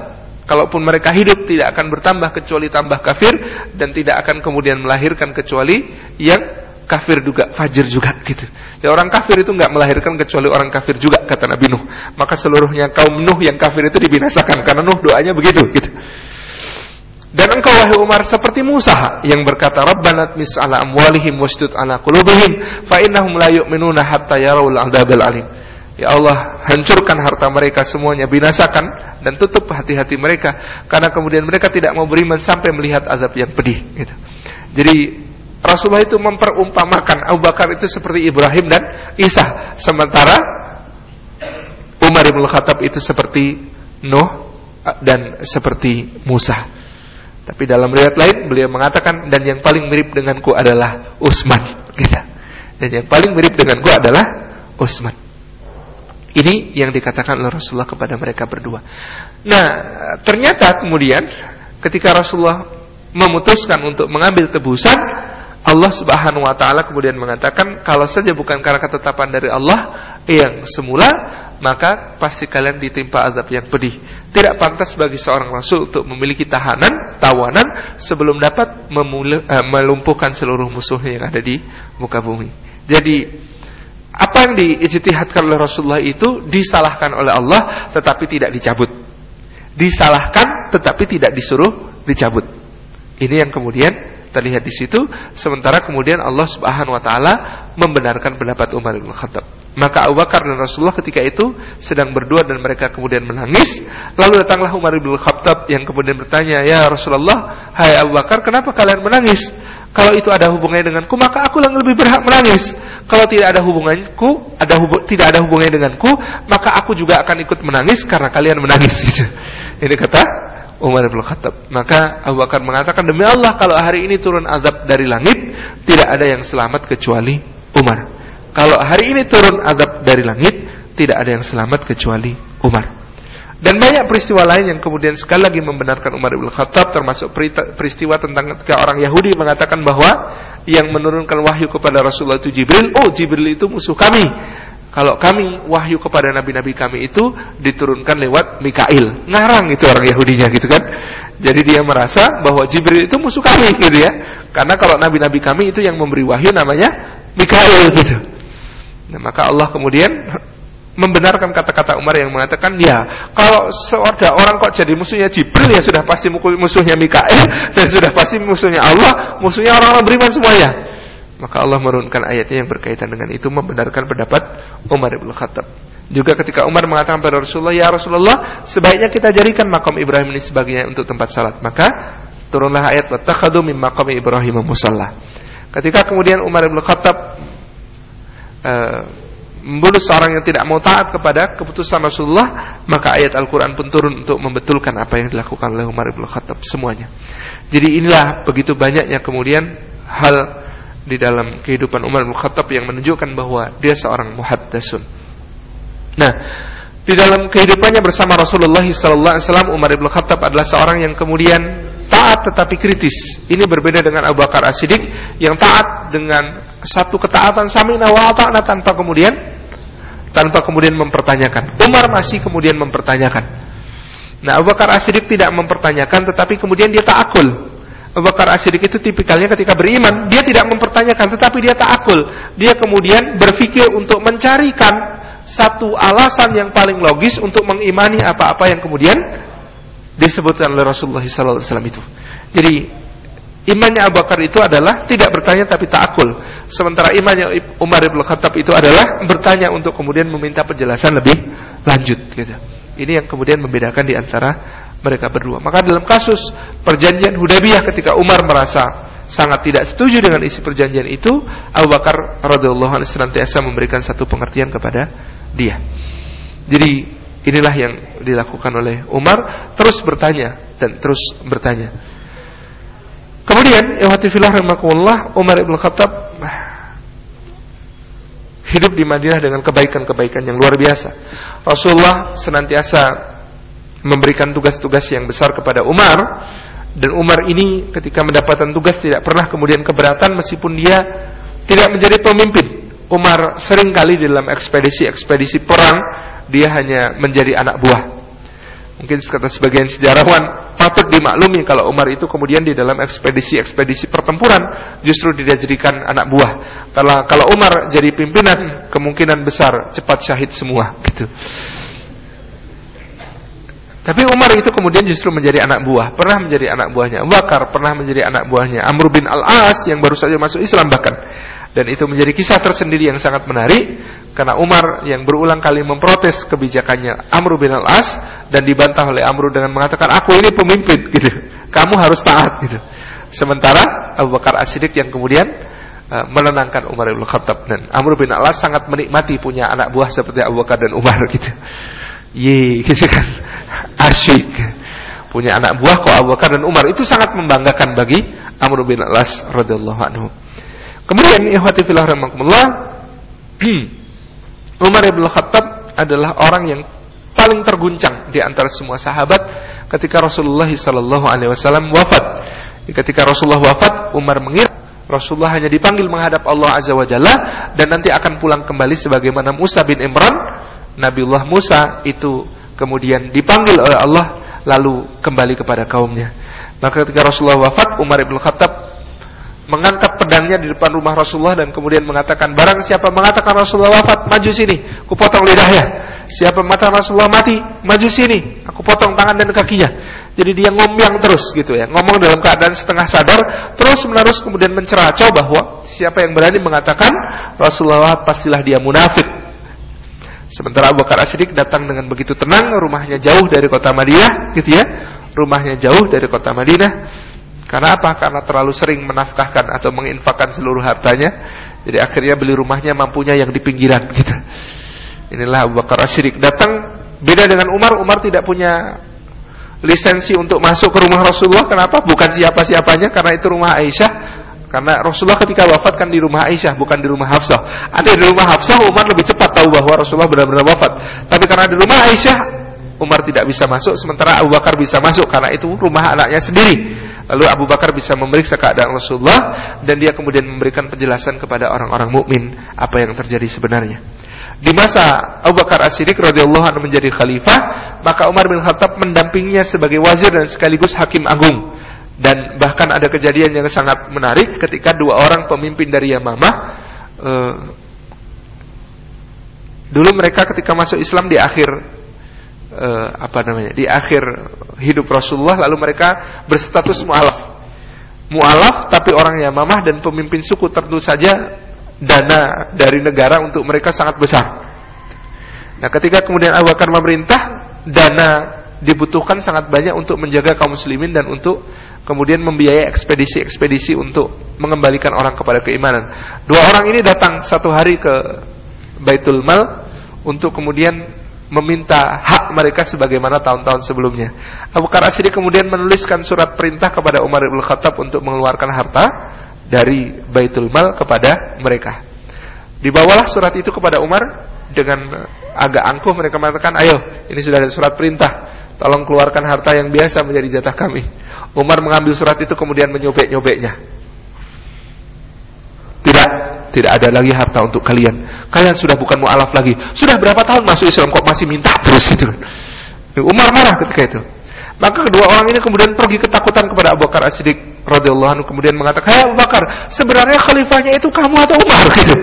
S1: Kalaupun mereka hidup tidak akan bertambah kecuali tambah kafir dan tidak akan kemudian melahirkan kecuali yang kafir juga, fajir juga gitu. Ya orang kafir itu nggak melahirkan kecuali orang kafir juga kata Nabi Nuh. Maka seluruhnya kaum Nuh yang kafir itu dibinasakan karena Nuh doanya begitu gitu. Dan engkau wahai Umar seperti Musa yang berkata Rabbana tmis ala amwalihim wasdud ala qulubihim fa innahum la yu'minuna hatta yarawul adzabal alim. Ya Allah, hancurkan harta mereka semuanya, binasakan dan tutup hati-hati mereka karena kemudian mereka tidak mau beriman sampai melihat azab yang pedih gitu. Jadi Rasulullah itu memperumpamakan Abu Bakar itu seperti Ibrahim dan Isa, sementara Umar bin Khattab itu seperti Nuh dan seperti Musa. Tapi dalam riwayat lain beliau mengatakan dan yang paling mirip denganku adalah Utsman gitu. Dan yang paling mirip denganku adalah Utsman. Ini yang dikatakan oleh Rasulullah kepada mereka berdua. Nah, ternyata kemudian ketika Rasulullah memutuskan untuk mengambil tebusan, Allah Subhanahu wa taala kemudian mengatakan kalau saja bukan karena ketetapan dari Allah yang semula, maka pasti kalian ditimpa azab yang pedih. Tidak pantas bagi seorang rasul untuk memiliki tahanan, tawanan sebelum dapat eh, melumpuhkan seluruh musuhnya yang ada di muka bumi. Jadi apa yang diijtihadkan oleh Rasulullah itu disalahkan oleh Allah tetapi tidak dicabut. Disalahkan tetapi tidak disuruh dicabut. Ini yang kemudian terlihat di situ sementara kemudian Allah Subhanahu wa taala membenarkan pendapat Umar bin Khattab. Maka Abu Bakar dan Rasulullah ketika itu sedang berdua dan mereka kemudian menangis. Lalu datanglah Umar bin Khattab yang kemudian bertanya, "Ya Rasulullah, hai Abu Bakar, kenapa kalian menangis? Kalau itu ada hubungannya denganku, maka aku yang lebih berhak menangis. Kalau tidak ada hubunganku, ada hubung, tidak ada hubungannya denganku, maka aku juga akan ikut menangis karena kalian menangis." Ini kata Umar bin Khattab. Maka Abu Bakar mengatakan demi Allah kalau hari ini turun azab dari langit tidak ada yang selamat kecuali Umar. Kalau hari ini turun azab dari langit tidak ada yang selamat kecuali Umar. Dan banyak peristiwa lain yang kemudian sekali lagi membenarkan Umar bin Khattab termasuk peristiwa tentang ketika orang Yahudi mengatakan bahwa yang menurunkan wahyu kepada Rasulullah itu Jibril, oh Jibril itu musuh kami. Kalau kami wahyu kepada nabi-nabi kami itu diturunkan lewat Mikail. Ngarang itu orang Yahudinya gitu kan. Jadi dia merasa bahwa Jibril itu musuh kami gitu ya. Karena kalau nabi-nabi kami itu yang memberi wahyu namanya Mikail gitu. Nah, maka Allah kemudian membenarkan kata-kata Umar yang mengatakan ya kalau seorang orang kok jadi musuhnya Jibril ya sudah pasti musuhnya Mikael dan sudah pasti musuhnya Allah musuhnya orang-orang beriman semuanya maka Allah menurunkan ayatnya yang berkaitan dengan itu membenarkan pendapat Umar bin Khattab. Juga ketika Umar mengatakan pada Rasulullah ya Rasulullah sebaiknya kita jadikan makam Ibrahim ini sebagai untuk tempat salat. Maka turunlah ayat wattakhadhu min maqam Ibrahim ketika kemudian Umar bin Khattab uh, membunuh seorang yang tidak mau taat kepada keputusan Rasulullah, maka ayat Al-Quran pun turun untuk membetulkan apa yang dilakukan oleh Umar bin Khattab semuanya. Jadi inilah begitu banyaknya kemudian hal di dalam kehidupan Umar bin Khattab yang menunjukkan bahwa dia seorang muhaddasun. Nah, di dalam kehidupannya bersama Rasulullah SAW, Umar bin Khattab adalah seorang yang kemudian taat tetapi kritis. Ini berbeda dengan Abu Bakar As-Siddiq yang taat dengan satu ketaatan samina wa tanpa kemudian tanpa kemudian mempertanyakan. Umar masih kemudian mempertanyakan. Nah, Abu Bakar As-Siddiq tidak mempertanyakan tetapi kemudian dia takul. Abu Bakar As-Siddiq itu tipikalnya ketika beriman, dia tidak mempertanyakan tetapi dia takul. Dia kemudian berpikir untuk mencarikan satu alasan yang paling logis untuk mengimani apa-apa yang kemudian disebutkan oleh Rasulullah SAW itu. Jadi Imannya Abu Bakar itu adalah tidak bertanya tapi takul. Sementara imannya Umar bin Khattab itu adalah bertanya untuk kemudian meminta penjelasan lebih lanjut gitu. Ini yang kemudian membedakan di antara mereka berdua. Maka dalam kasus perjanjian Hudaybiyah ketika Umar merasa sangat tidak setuju dengan isi perjanjian itu, Abu Bakar radhiyallahu anhu senantiasa memberikan satu pengertian kepada dia. Jadi inilah yang dilakukan oleh Umar terus bertanya dan terus bertanya. Kemudian, Umar Ibn Khattab hidup di Madinah dengan kebaikan-kebaikan yang luar biasa. Rasulullah senantiasa memberikan tugas-tugas yang besar kepada Umar dan Umar ini ketika mendapatkan tugas tidak pernah kemudian keberatan meskipun dia tidak menjadi pemimpin. Umar sering kali dalam ekspedisi-ekspedisi perang dia hanya menjadi anak buah. Mungkin kata sebagian sejarawan patut dimaklumi kalau Umar itu kemudian di dalam ekspedisi-ekspedisi pertempuran justru tidak jadikan anak buah. Kalau kalau Umar jadi pimpinan kemungkinan besar cepat syahid semua gitu. Tapi Umar itu kemudian justru menjadi anak buah, pernah menjadi anak buahnya Bakar, pernah menjadi anak buahnya Amr bin Al-As yang baru saja masuk Islam bahkan. Dan itu menjadi kisah tersendiri yang sangat menarik karena Umar yang berulang kali memprotes kebijakannya Amr bin Al-As dan dibantah oleh Amr dengan mengatakan aku ini pemimpin gitu. Kamu harus taat gitu. Sementara Abu Bakar As-Siddiq yang kemudian uh, menenangkan Umar bin Khattab dan Amr bin Al-As sangat menikmati punya anak buah seperti Abu Bakar dan Umar gitu. Ye, gitu kan. Asyik. Punya anak buah kok Abu Bakar dan Umar itu sangat membanggakan bagi Amr bin Al-As radhiyallahu anhu. Kemudian ihwati fillah rahimakumullah Umar bin Khattab adalah orang yang paling terguncang di antara semua sahabat ketika Rasulullah sallallahu alaihi wasallam wafat. Ketika Rasulullah wafat, Umar mengira Rasulullah hanya dipanggil menghadap Allah Azza wa Jalla dan nanti akan pulang kembali sebagaimana Musa bin Imran, Nabiullah Musa itu kemudian dipanggil oleh Allah lalu kembali kepada kaumnya. Maka ketika Rasulullah wafat, Umar bin Khattab mengangkat pedangnya di depan rumah Rasulullah dan kemudian mengatakan barang siapa mengatakan Rasulullah wafat maju sini aku potong lidahnya siapa mata Rasulullah mati maju sini aku potong tangan dan kakinya jadi dia ngomong terus gitu ya ngomong dalam keadaan setengah sadar terus menerus kemudian menceracau bahwa siapa yang berani mengatakan Rasulullah pastilah dia munafik Sementara Abu Bakar As-Siddiq datang dengan begitu tenang, rumahnya jauh dari kota Madinah, gitu ya. Rumahnya jauh dari kota Madinah. Karena apa? Karena terlalu sering menafkahkan atau menginfakkan seluruh hartanya. Jadi akhirnya beli rumahnya mampunya yang di pinggiran gitu. Inilah Abu Bakar As-Siddiq datang beda dengan Umar. Umar tidak punya lisensi untuk masuk ke rumah Rasulullah. Kenapa? Bukan siapa-siapanya karena itu rumah Aisyah. Karena Rasulullah ketika wafat kan di rumah Aisyah, bukan di rumah Hafsah. Ada di rumah Hafsah, Umar lebih cepat tahu bahwa Rasulullah benar-benar wafat. Tapi karena di rumah Aisyah, Umar tidak bisa masuk, sementara Abu Bakar bisa masuk karena itu rumah anaknya sendiri. Lalu Abu Bakar bisa memeriksa keadaan Rasulullah dan dia kemudian memberikan penjelasan kepada orang-orang mukmin apa yang terjadi sebenarnya. Di masa Abu Bakar As-Siddiq radhiyallahu anhu menjadi khalifah, maka Umar bin Khattab mendampinginya sebagai wazir dan sekaligus hakim agung. Dan bahkan ada kejadian yang sangat menarik ketika dua orang pemimpin dari Yamamah uh, dulu mereka ketika masuk Islam di akhir uh, apa namanya? di akhir hidup Rasulullah lalu mereka berstatus mualaf. Mualaf tapi orang Yamamah dan pemimpin suku tentu saja dana dari negara untuk mereka sangat besar. Nah, ketika kemudian Abu Bakar memerintah, dana dibutuhkan sangat banyak untuk menjaga kaum muslimin dan untuk kemudian membiayai ekspedisi-ekspedisi untuk mengembalikan orang kepada keimanan. Dua orang ini datang satu hari ke Baitul Mal untuk kemudian meminta hak mereka sebagaimana tahun-tahun sebelumnya. Abu Bakar kemudian menuliskan surat perintah kepada Umar bin Khattab untuk mengeluarkan harta dari Baitul Mal kepada mereka. Dibawalah surat itu kepada Umar dengan agak angkuh mereka mengatakan, "Ayo, ini sudah ada surat perintah. Tolong keluarkan harta yang biasa menjadi jatah kami." Umar mengambil surat itu kemudian menyobek-nyobeknya. Tidak, ada lagi harta untuk kalian. Kalian sudah bukan mualaf lagi. Sudah berapa tahun masuk Islam kok masih minta terus itu? Umar marah ketika itu. Maka kedua orang ini kemudian pergi ketakutan kepada Abu Bakar As-Siddiq radhiyallahu anhu kemudian mengatakan, "Hai Abu Bakar, sebenarnya khalifahnya itu kamu atau Umar?" gitu.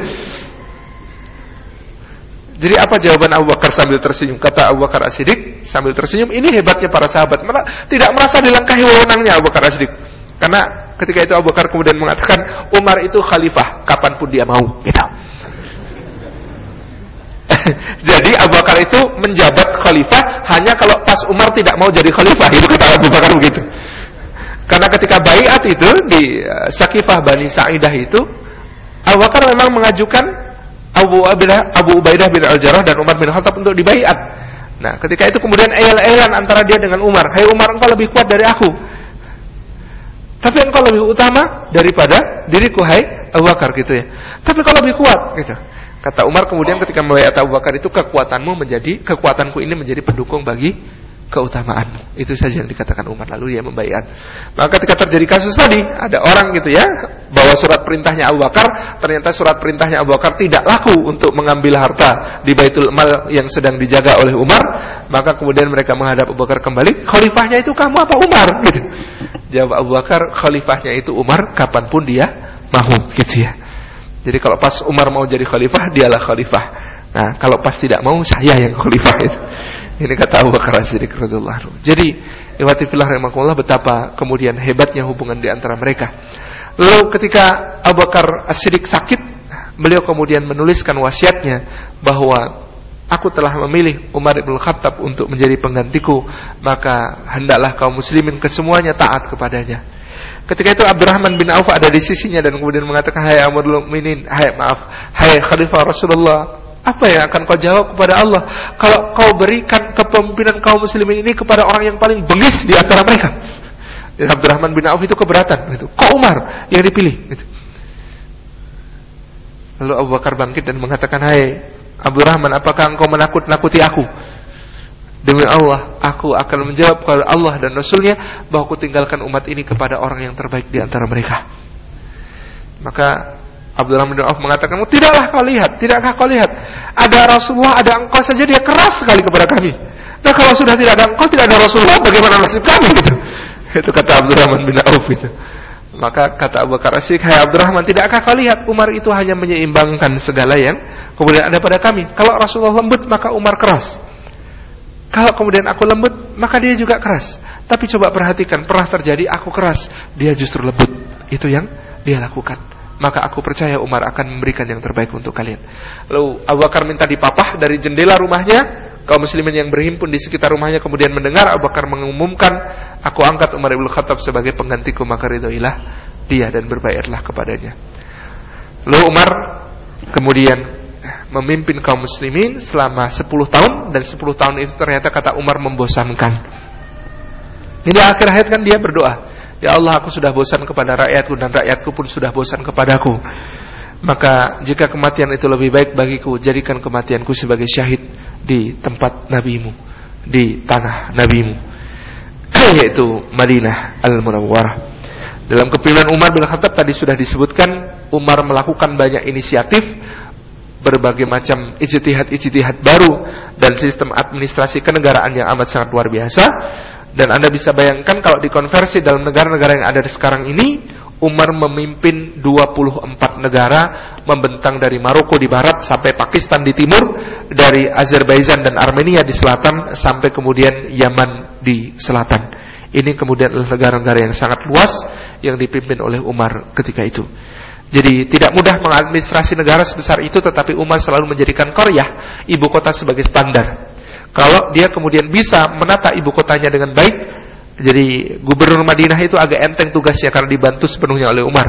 S1: Jadi apa jawaban Abu Bakar sambil tersenyum? Kata Abu Bakar As-Siddiq sambil tersenyum, ini hebatnya para sahabat. Tidak merasa dilangkahi wewenangnya Abu Bakar As-Siddiq. Karena ketika itu Abu Bakar kemudian mengatakan, Umar itu khalifah kapan pun dia mau. Gitu. jadi Abu Bakar itu menjabat khalifah hanya kalau pas Umar tidak mau jadi khalifah itu kata Abu Bakar begitu. Karena ketika bayat itu di uh, Sakifah Bani Sa'idah itu Abu Bakar memang mengajukan Abu Ubaidah, Abu Ubaidah bin Al-Jarrah dan Umar bin Khattab untuk dibayat. Nah, ketika itu kemudian ayal-ayalan antara dia dengan Umar. Hai Umar, engkau lebih kuat dari aku. Tapi engkau lebih utama daripada diriku, hai Abu Bakar gitu ya. Tapi kau lebih kuat gitu. Kata Umar kemudian ketika melihat Abu Bakar itu kekuatanmu menjadi kekuatanku ini menjadi pendukung bagi keutamaanmu. Itu saja yang dikatakan Umar lalu dia membaiat. Maka ketika terjadi kasus tadi, ada orang gitu ya, bawa surat perintahnya Abu Bakar, ternyata surat perintahnya Abu Bakar tidak laku untuk mengambil harta di Baitul Mal yang sedang dijaga oleh Umar, maka kemudian mereka menghadap Abu Bakar kembali, khalifahnya itu kamu apa Umar? gitu. Jawab Abu Bakar, khalifahnya itu Umar kapan pun dia mau gitu ya. Jadi kalau pas Umar mau jadi khalifah, dialah khalifah. Nah, kalau pas tidak mau, saya yang khalifah itu. Ini kata Abu Bakar As-Siddiq radhiyallahu Jadi, iwati fillah rahimakumullah betapa kemudian hebatnya hubungan di antara mereka. Lalu ketika Abu Bakar As-Siddiq sakit, beliau kemudian menuliskan wasiatnya bahwa aku telah memilih Umar bin Khattab untuk menjadi penggantiku, maka hendaklah kaum muslimin kesemuanya taat kepadanya. Ketika itu Abdurrahman bin Auf ada di sisinya dan kemudian mengatakan, "Hai Amirul Mukminin, hai maaf, hai Khalifah Rasulullah, apa yang akan kau jawab kepada Allah kalau kau berikan kepemimpinan kaum muslimin ini kepada orang yang paling bengis di antara mereka?" Dan Abdurrahman bin Auf itu keberatan gitu. Kau Umar yang dipilih gitu. Lalu Abu Bakar bangkit dan mengatakan, "Hai Abdurrahman, apakah engkau menakut-nakuti aku?" Demi Allah, aku akan menjawab kepada Allah dan Rasulnya bahwa aku tinggalkan umat ini kepada orang yang terbaik di antara mereka. Maka Abdullah bin Auf mengatakan, tidaklah kau lihat, tidakkah kau lihat, ada Rasulullah, ada engkau saja dia keras sekali kepada kami. Nah kalau sudah tidak ada engkau, tidak ada Rasulullah, bagaimana nasib kami? Gitu. Itu kata Abdurrahman bin Auf itu. Maka kata Abu Bakar Asyik, Hai Abdurrahman, tidakkah kau lihat Umar itu hanya menyeimbangkan segala yang kemudian ada pada kami. Kalau Rasulullah lembut, maka Umar keras. Kalau kemudian aku lembut, maka dia juga keras. Tapi coba perhatikan, pernah terjadi aku keras, dia justru lembut. Itu yang dia lakukan. Maka aku percaya Umar akan memberikan yang terbaik untuk kalian. Lalu Abu Bakar minta dipapah dari jendela rumahnya. Kaum muslimin yang berhimpun di sekitar rumahnya kemudian mendengar Abu Bakar mengumumkan, aku angkat Umar ibn Khattab sebagai penggantiku maka ridhoilah dia dan berbayarlah kepadanya. Lalu Umar kemudian memimpin kaum muslimin selama 10 tahun dan 10 tahun itu ternyata kata Umar membosankan. Inilah akhir hayat kan dia berdoa, Ya Allah aku sudah bosan kepada rakyatku dan rakyatku pun sudah bosan kepadaku. Maka jika kematian itu lebih baik bagiku, jadikan kematianku sebagai syahid di tempat nabimu, di tanah nabimu, yaitu Madinah Al-Munawwarah. Dalam kepemimpinan Umar bin Khattab tadi sudah disebutkan Umar melakukan banyak inisiatif berbagai macam ijtihad-ijtihad baru dan sistem administrasi kenegaraan yang amat sangat luar biasa dan Anda bisa bayangkan kalau dikonversi dalam negara-negara yang ada sekarang ini Umar memimpin 24 negara membentang dari Maroko di barat sampai Pakistan di timur dari Azerbaijan dan Armenia di selatan sampai kemudian Yaman di selatan ini kemudian negara-negara yang sangat luas yang dipimpin oleh Umar ketika itu. Jadi tidak mudah mengadministrasi negara sebesar itu tetapi Umar selalu menjadikan Korea ibu kota sebagai standar. Kalau dia kemudian bisa menata ibu kotanya dengan baik, jadi gubernur Madinah itu agak enteng tugasnya karena dibantu sepenuhnya oleh Umar.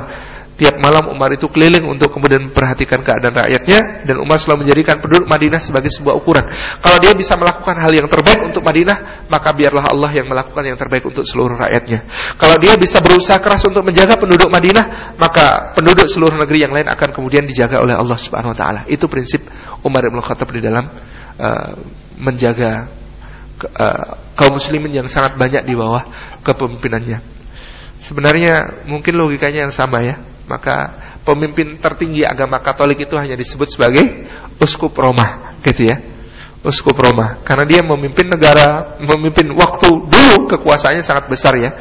S1: Tiap malam Umar itu keliling untuk kemudian memperhatikan keadaan rakyatnya dan Umar selalu menjadikan penduduk Madinah sebagai sebuah ukuran. Kalau dia bisa melakukan hal yang terbaik untuk Madinah, maka biarlah Allah yang melakukan yang terbaik untuk seluruh rakyatnya. Kalau dia bisa berusaha keras untuk menjaga penduduk Madinah, maka penduduk seluruh negeri yang lain akan kemudian dijaga oleh Allah Subhanahu wa taala. Itu prinsip Umar bin Khattab di dalam uh, menjaga uh, kaum muslimin yang sangat banyak di bawah kepemimpinannya. Sebenarnya mungkin logikanya yang sama ya maka pemimpin tertinggi agama Katolik itu hanya disebut sebagai uskup Roma, gitu ya. Uskup Roma, karena dia memimpin negara, memimpin waktu dulu kekuasaannya sangat besar ya.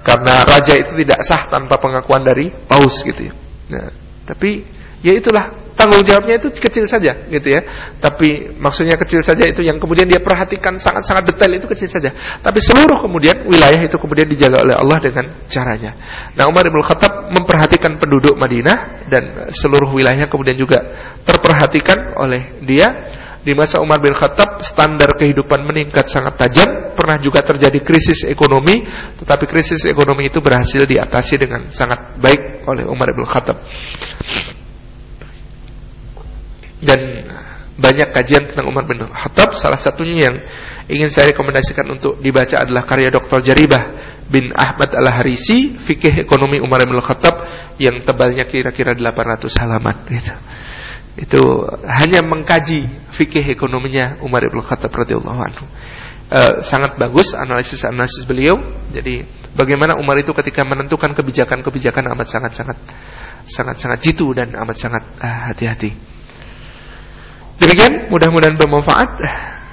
S1: Karena raja itu tidak sah tanpa pengakuan dari paus gitu ya. Nah, tapi ya itulah tanggung jawabnya itu kecil saja gitu ya. Tapi maksudnya kecil saja itu yang kemudian dia perhatikan sangat-sangat detail itu kecil saja. Tapi seluruh kemudian wilayah itu kemudian dijaga oleh Allah dengan caranya. Nah, Umar bin Khattab memperhatikan penduduk Madinah dan seluruh wilayahnya kemudian juga terperhatikan oleh dia. Di masa Umar bin Khattab standar kehidupan meningkat sangat tajam, pernah juga terjadi krisis ekonomi, tetapi krisis ekonomi itu berhasil diatasi dengan sangat baik oleh Umar bin Khattab dan banyak kajian tentang Umar bin Khattab salah satunya yang ingin saya rekomendasikan untuk dibaca adalah karya Dr. Jaribah bin Ahmad Al-Harisi Fikih Ekonomi Umar bin Khattab yang tebalnya kira-kira 800 halaman gitu. Itu hanya mengkaji fikih ekonominya Umar bin Khattab radhiyallahu anhu. E, sangat bagus analisis-analisis beliau. Jadi bagaimana Umar itu ketika menentukan kebijakan-kebijakan amat sangat-sangat sangat-sangat jitu dan amat sangat eh, hati-hati. Uh, Demikian mudah-mudahan bermanfaat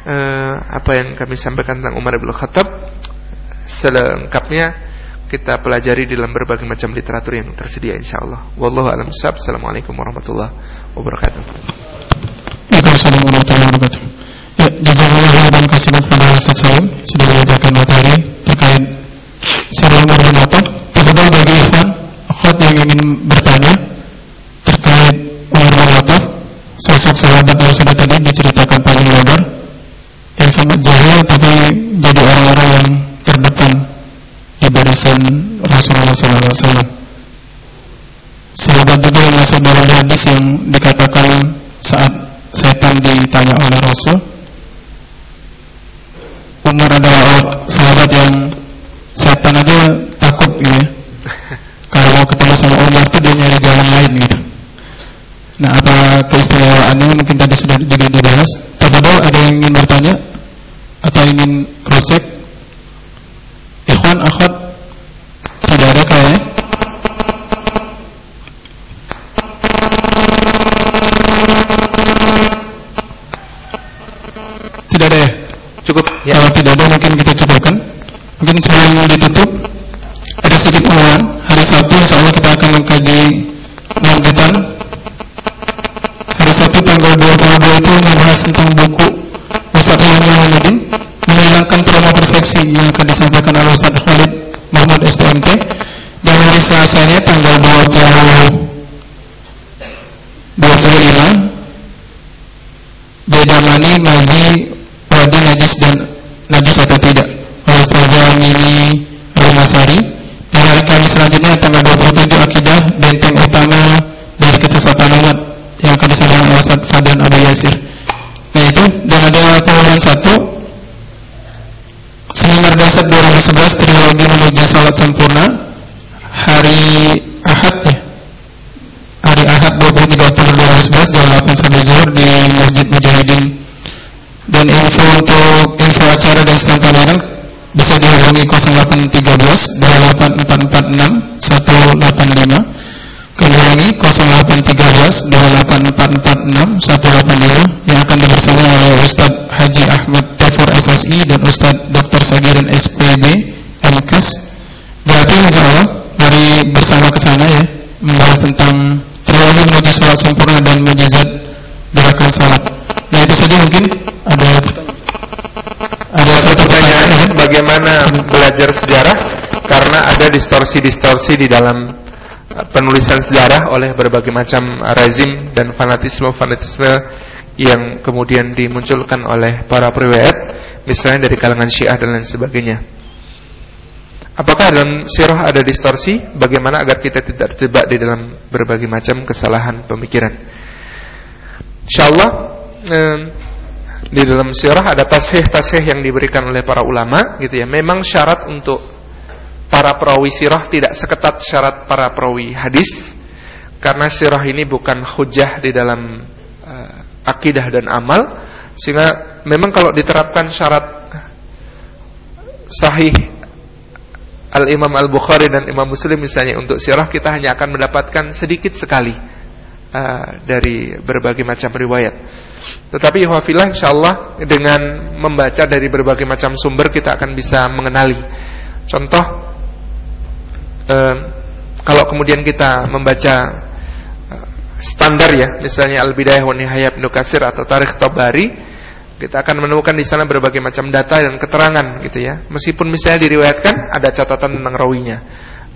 S1: uh, apa yang kami sampaikan tentang Umar bin Khattab. Selengkapnya kita pelajari dalam berbagai macam literatur yang tersedia insyaallah. Wallahu a'lam bishawab. Assalamualaikum warahmatullahi wabarakatuh.
S2: Waalaikumsalam warahmatullahi wabarakatuh. Ya, jazakallahu khairan kasihan pada Ustaz Salim sudah menyediakan materi terkait Umar bin Khattab. Terutama bagi ikhwan, akhwat yang ingin bertanya terkait Umar bin Khattab sosok tadi diceritakan paling lebar yang sangat jahil tapi jadi orang-orang yang terdepan di barisan Rasulullah SAW. Sahabat juga yang masuk dalam hadis yang dikatakan saat setan ditanya oleh Rasul, Umar adalah sahabat yang setan aja takut gitu ya. Kalau mau ketemu sama Umar tuh dia nyari jalan lain gitu. Nah, apa keistimewaannya mungkin tadi sudah juga dibahas. 3 Oktober 2011 jam 8 sampai zuhur di Masjid Mujahidin dan info untuk info acara dan stand panel bisa dihubungi 0813 8446 empat kami ulangi 0813 8446 lima yang akan dibersama oleh Ustadz Haji Ahmad Tafur SSI dan Ustadz Dr. Sagiran SPB MKS berarti insya Allah mari bersama ke sana ya membahas tentang trilogi menuju sholat sempurna dan mujizat gerakan sholat nah itu saja mungkin ada
S1: ada satu pertanyaan bagaimana belajar sejarah? Karena ada distorsi-distorsi di dalam uh, penulisan sejarah oleh berbagai macam rezim dan fanatisme-fanatisme yang kemudian dimunculkan oleh para periwayat misalnya dari kalangan Syiah dan lain sebagainya. Apakah dalam sirah ada distorsi? Bagaimana agar kita tidak terjebak di dalam berbagai macam kesalahan pemikiran? Insyaallah eh, di dalam sirah ada tasih-tasih yang diberikan oleh para ulama gitu ya. Memang syarat untuk para perawi sirah tidak seketat syarat para perawi hadis karena sirah ini bukan hujah di dalam uh, akidah dan amal sehingga memang kalau diterapkan syarat sahih Al-Imam Al-Bukhari dan Imam Muslim misalnya untuk sirah kita hanya akan mendapatkan sedikit sekali uh, dari berbagai macam riwayat. Tetapi insya Allah dengan membaca dari berbagai macam sumber kita akan bisa mengenali. Contoh uh, kalau kemudian kita membaca uh, standar ya, misalnya Al-Bidayah wa Nihayah Ibnu atau Tarikh Tabari kita akan menemukan di sana berbagai macam data dan keterangan gitu ya. Meskipun misalnya diriwayatkan ada catatan tentang rawinya.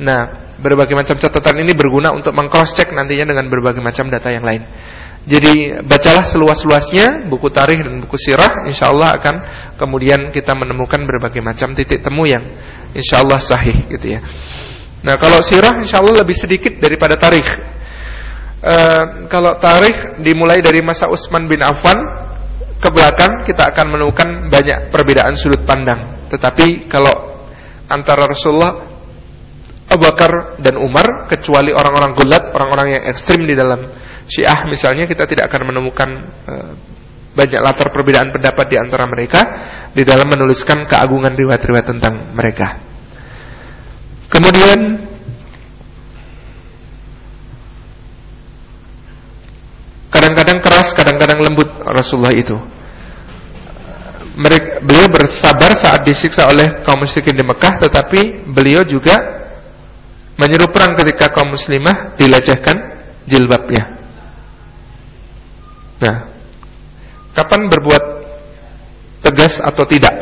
S1: Nah, berbagai macam catatan ini berguna untuk mengcross check nantinya dengan berbagai macam data yang lain. Jadi bacalah seluas-luasnya buku tarikh dan buku sirah, insya Allah akan kemudian kita menemukan berbagai macam titik temu yang insya Allah sahih gitu ya. Nah kalau sirah insya Allah lebih sedikit daripada tarikh. E, kalau tarikh dimulai dari masa Utsman bin Affan ke belakang kita akan menemukan banyak perbedaan sudut pandang. Tetapi kalau antara Rasulullah Abu Bakar dan Umar kecuali orang-orang gulat, orang-orang yang ekstrim di dalam Syiah misalnya kita tidak akan menemukan uh, banyak latar perbedaan pendapat di antara mereka di dalam menuliskan keagungan riwayat-riwayat tentang mereka. Kemudian kadang-kadang keras, kadang-kadang lembut Rasulullah itu mereka, beliau bersabar saat disiksa oleh kaum musyrikin di Mekah tetapi beliau juga menyeru perang ketika kaum muslimah dilecehkan jilbabnya. Nah, kapan berbuat tegas atau tidak?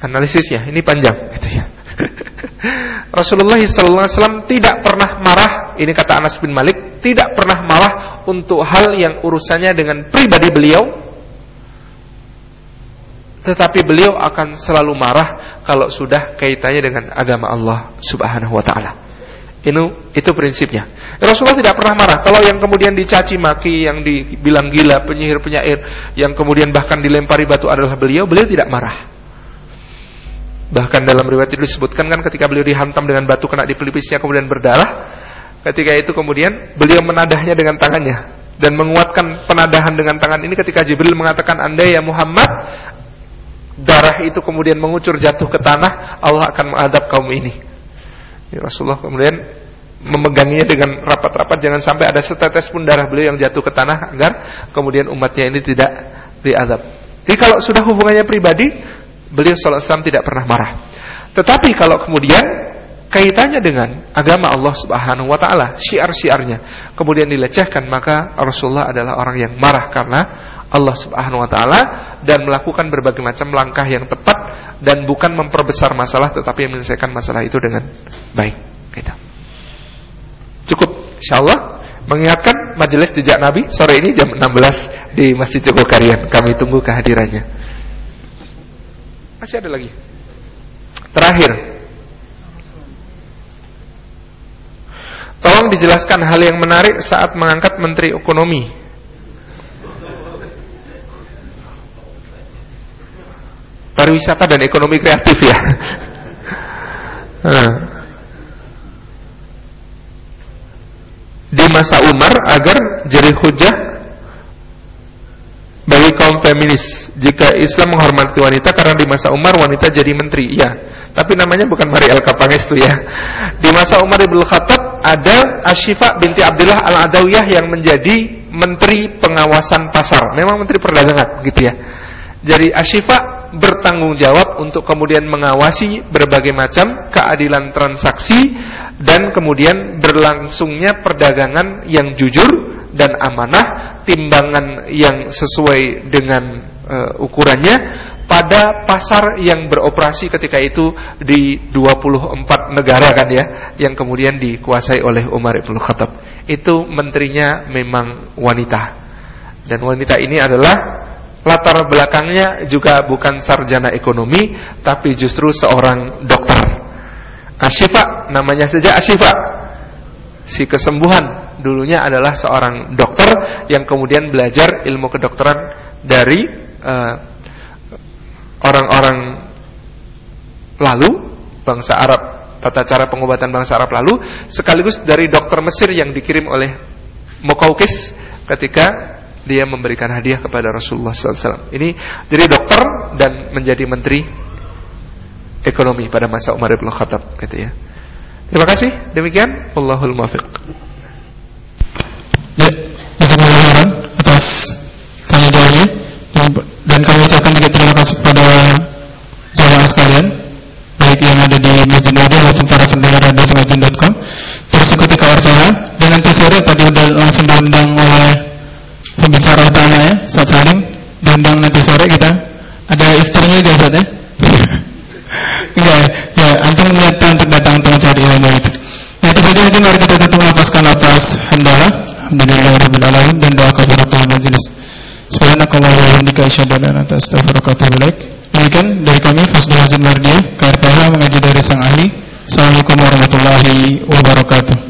S1: Analisisnya ini panjang gitu ya. Rasulullah SAW tidak pernah marah, ini kata Anas bin Malik, tidak pernah marah untuk hal yang urusannya dengan pribadi beliau tetapi beliau akan selalu marah kalau sudah kaitannya dengan agama Allah Subhanahu wa taala. Ini itu prinsipnya. Rasulullah tidak pernah marah kalau yang kemudian dicaci maki, yang dibilang gila, penyihir penyair, yang kemudian bahkan dilempari batu adalah beliau, beliau tidak marah. Bahkan dalam riwayat itu disebutkan kan ketika beliau dihantam dengan batu kena di pelipisnya kemudian berdarah, ketika itu kemudian beliau menadahnya dengan tangannya dan menguatkan penadahan dengan tangan ini ketika Jibril mengatakan anda ya Muhammad darah itu kemudian mengucur jatuh ke tanah, Allah akan mengadab kaum ini. Ya, Rasulullah kemudian memeganginya dengan rapat-rapat jangan sampai ada setetes pun darah beliau yang jatuh ke tanah agar kemudian umatnya ini tidak diazab. Jadi kalau sudah hubungannya pribadi, beliau sallallahu alaihi tidak pernah marah. Tetapi kalau kemudian kaitannya dengan agama Allah Subhanahu wa taala, syiar-syiarnya kemudian dilecehkan, maka Rasulullah adalah orang yang marah karena Allah Subhanahu wa taala dan melakukan berbagai macam langkah yang tepat dan bukan memperbesar masalah tetapi menyelesaikan masalah itu dengan baik. Gitu. Cukup insyaallah mengingatkan majelis jejak Nabi sore ini jam 16 di Masjid Jogokarian. Kami tunggu kehadirannya. Masih ada lagi. Terakhir. Tolong dijelaskan hal yang menarik saat mengangkat Menteri Ekonomi pariwisata dan ekonomi kreatif ya. nah. Di masa Umar agar jadi hujah bagi kaum feminis. Jika Islam menghormati wanita karena di masa Umar wanita jadi menteri ya. Tapi namanya bukan Mari El Kapangestu ya. Di masa Umar Ibn Khattab ada Ashifa binti Abdullah Al-Adawiyah yang menjadi menteri pengawasan pasar. Memang menteri perdagangan gitu ya. Jadi Ashifa bertanggung jawab untuk kemudian mengawasi berbagai macam keadilan transaksi dan kemudian berlangsungnya perdagangan yang jujur dan amanah, timbangan yang sesuai dengan uh, ukurannya pada pasar yang beroperasi ketika itu di 24 negara kan ya yang kemudian dikuasai oleh Umar Ibn Khattab. Itu menterinya memang wanita. Dan wanita ini adalah latar belakangnya juga bukan sarjana ekonomi tapi justru seorang dokter. Asyifa namanya saja Asyifa. Si kesembuhan dulunya adalah seorang dokter yang kemudian belajar ilmu kedokteran dari eh, orang-orang uh, lalu bangsa Arab tata cara pengobatan bangsa Arab lalu sekaligus dari dokter Mesir yang dikirim oleh Mukaukis ketika dia memberikan hadiah kepada Rasulullah SAW. Ini jadi dokter dan menjadi menteri ekonomi pada masa Umar bin Khattab, gitu ya. Terima kasih. Demikian, Allahul muwaffiq.
S2: Jazakumullah atas tanya jawabnya dan, dan kami ucapkan juga terima kasih kepada jamaah sekalian baik yang ada di Masjid Nabi maupun para pendengar radio terus ikuti kewartaan dan nanti sore tadi udah langsung diundang oleh pembicara utama ya Ustaz Salim diundang nanti sore kita ada iftarnya gak Ustaz ya? Iya, ya, antum niat untuk datang untuk mencari ilmu itu. Ya, itu saja mungkin mari kita tutup lepaskan atas hamdalah. Alhamdulillahirabbil alamin dan doa kafaratul majelis. Subhanakallahumma wa bihamdika asyhadu an la ilaha illa anta astaghfiruka. Demikian dari kami Fasbih Hazim Mardiah, KRPH mengaji dari sang ahli. Assalamualaikum warahmatullahi wabarakatuh.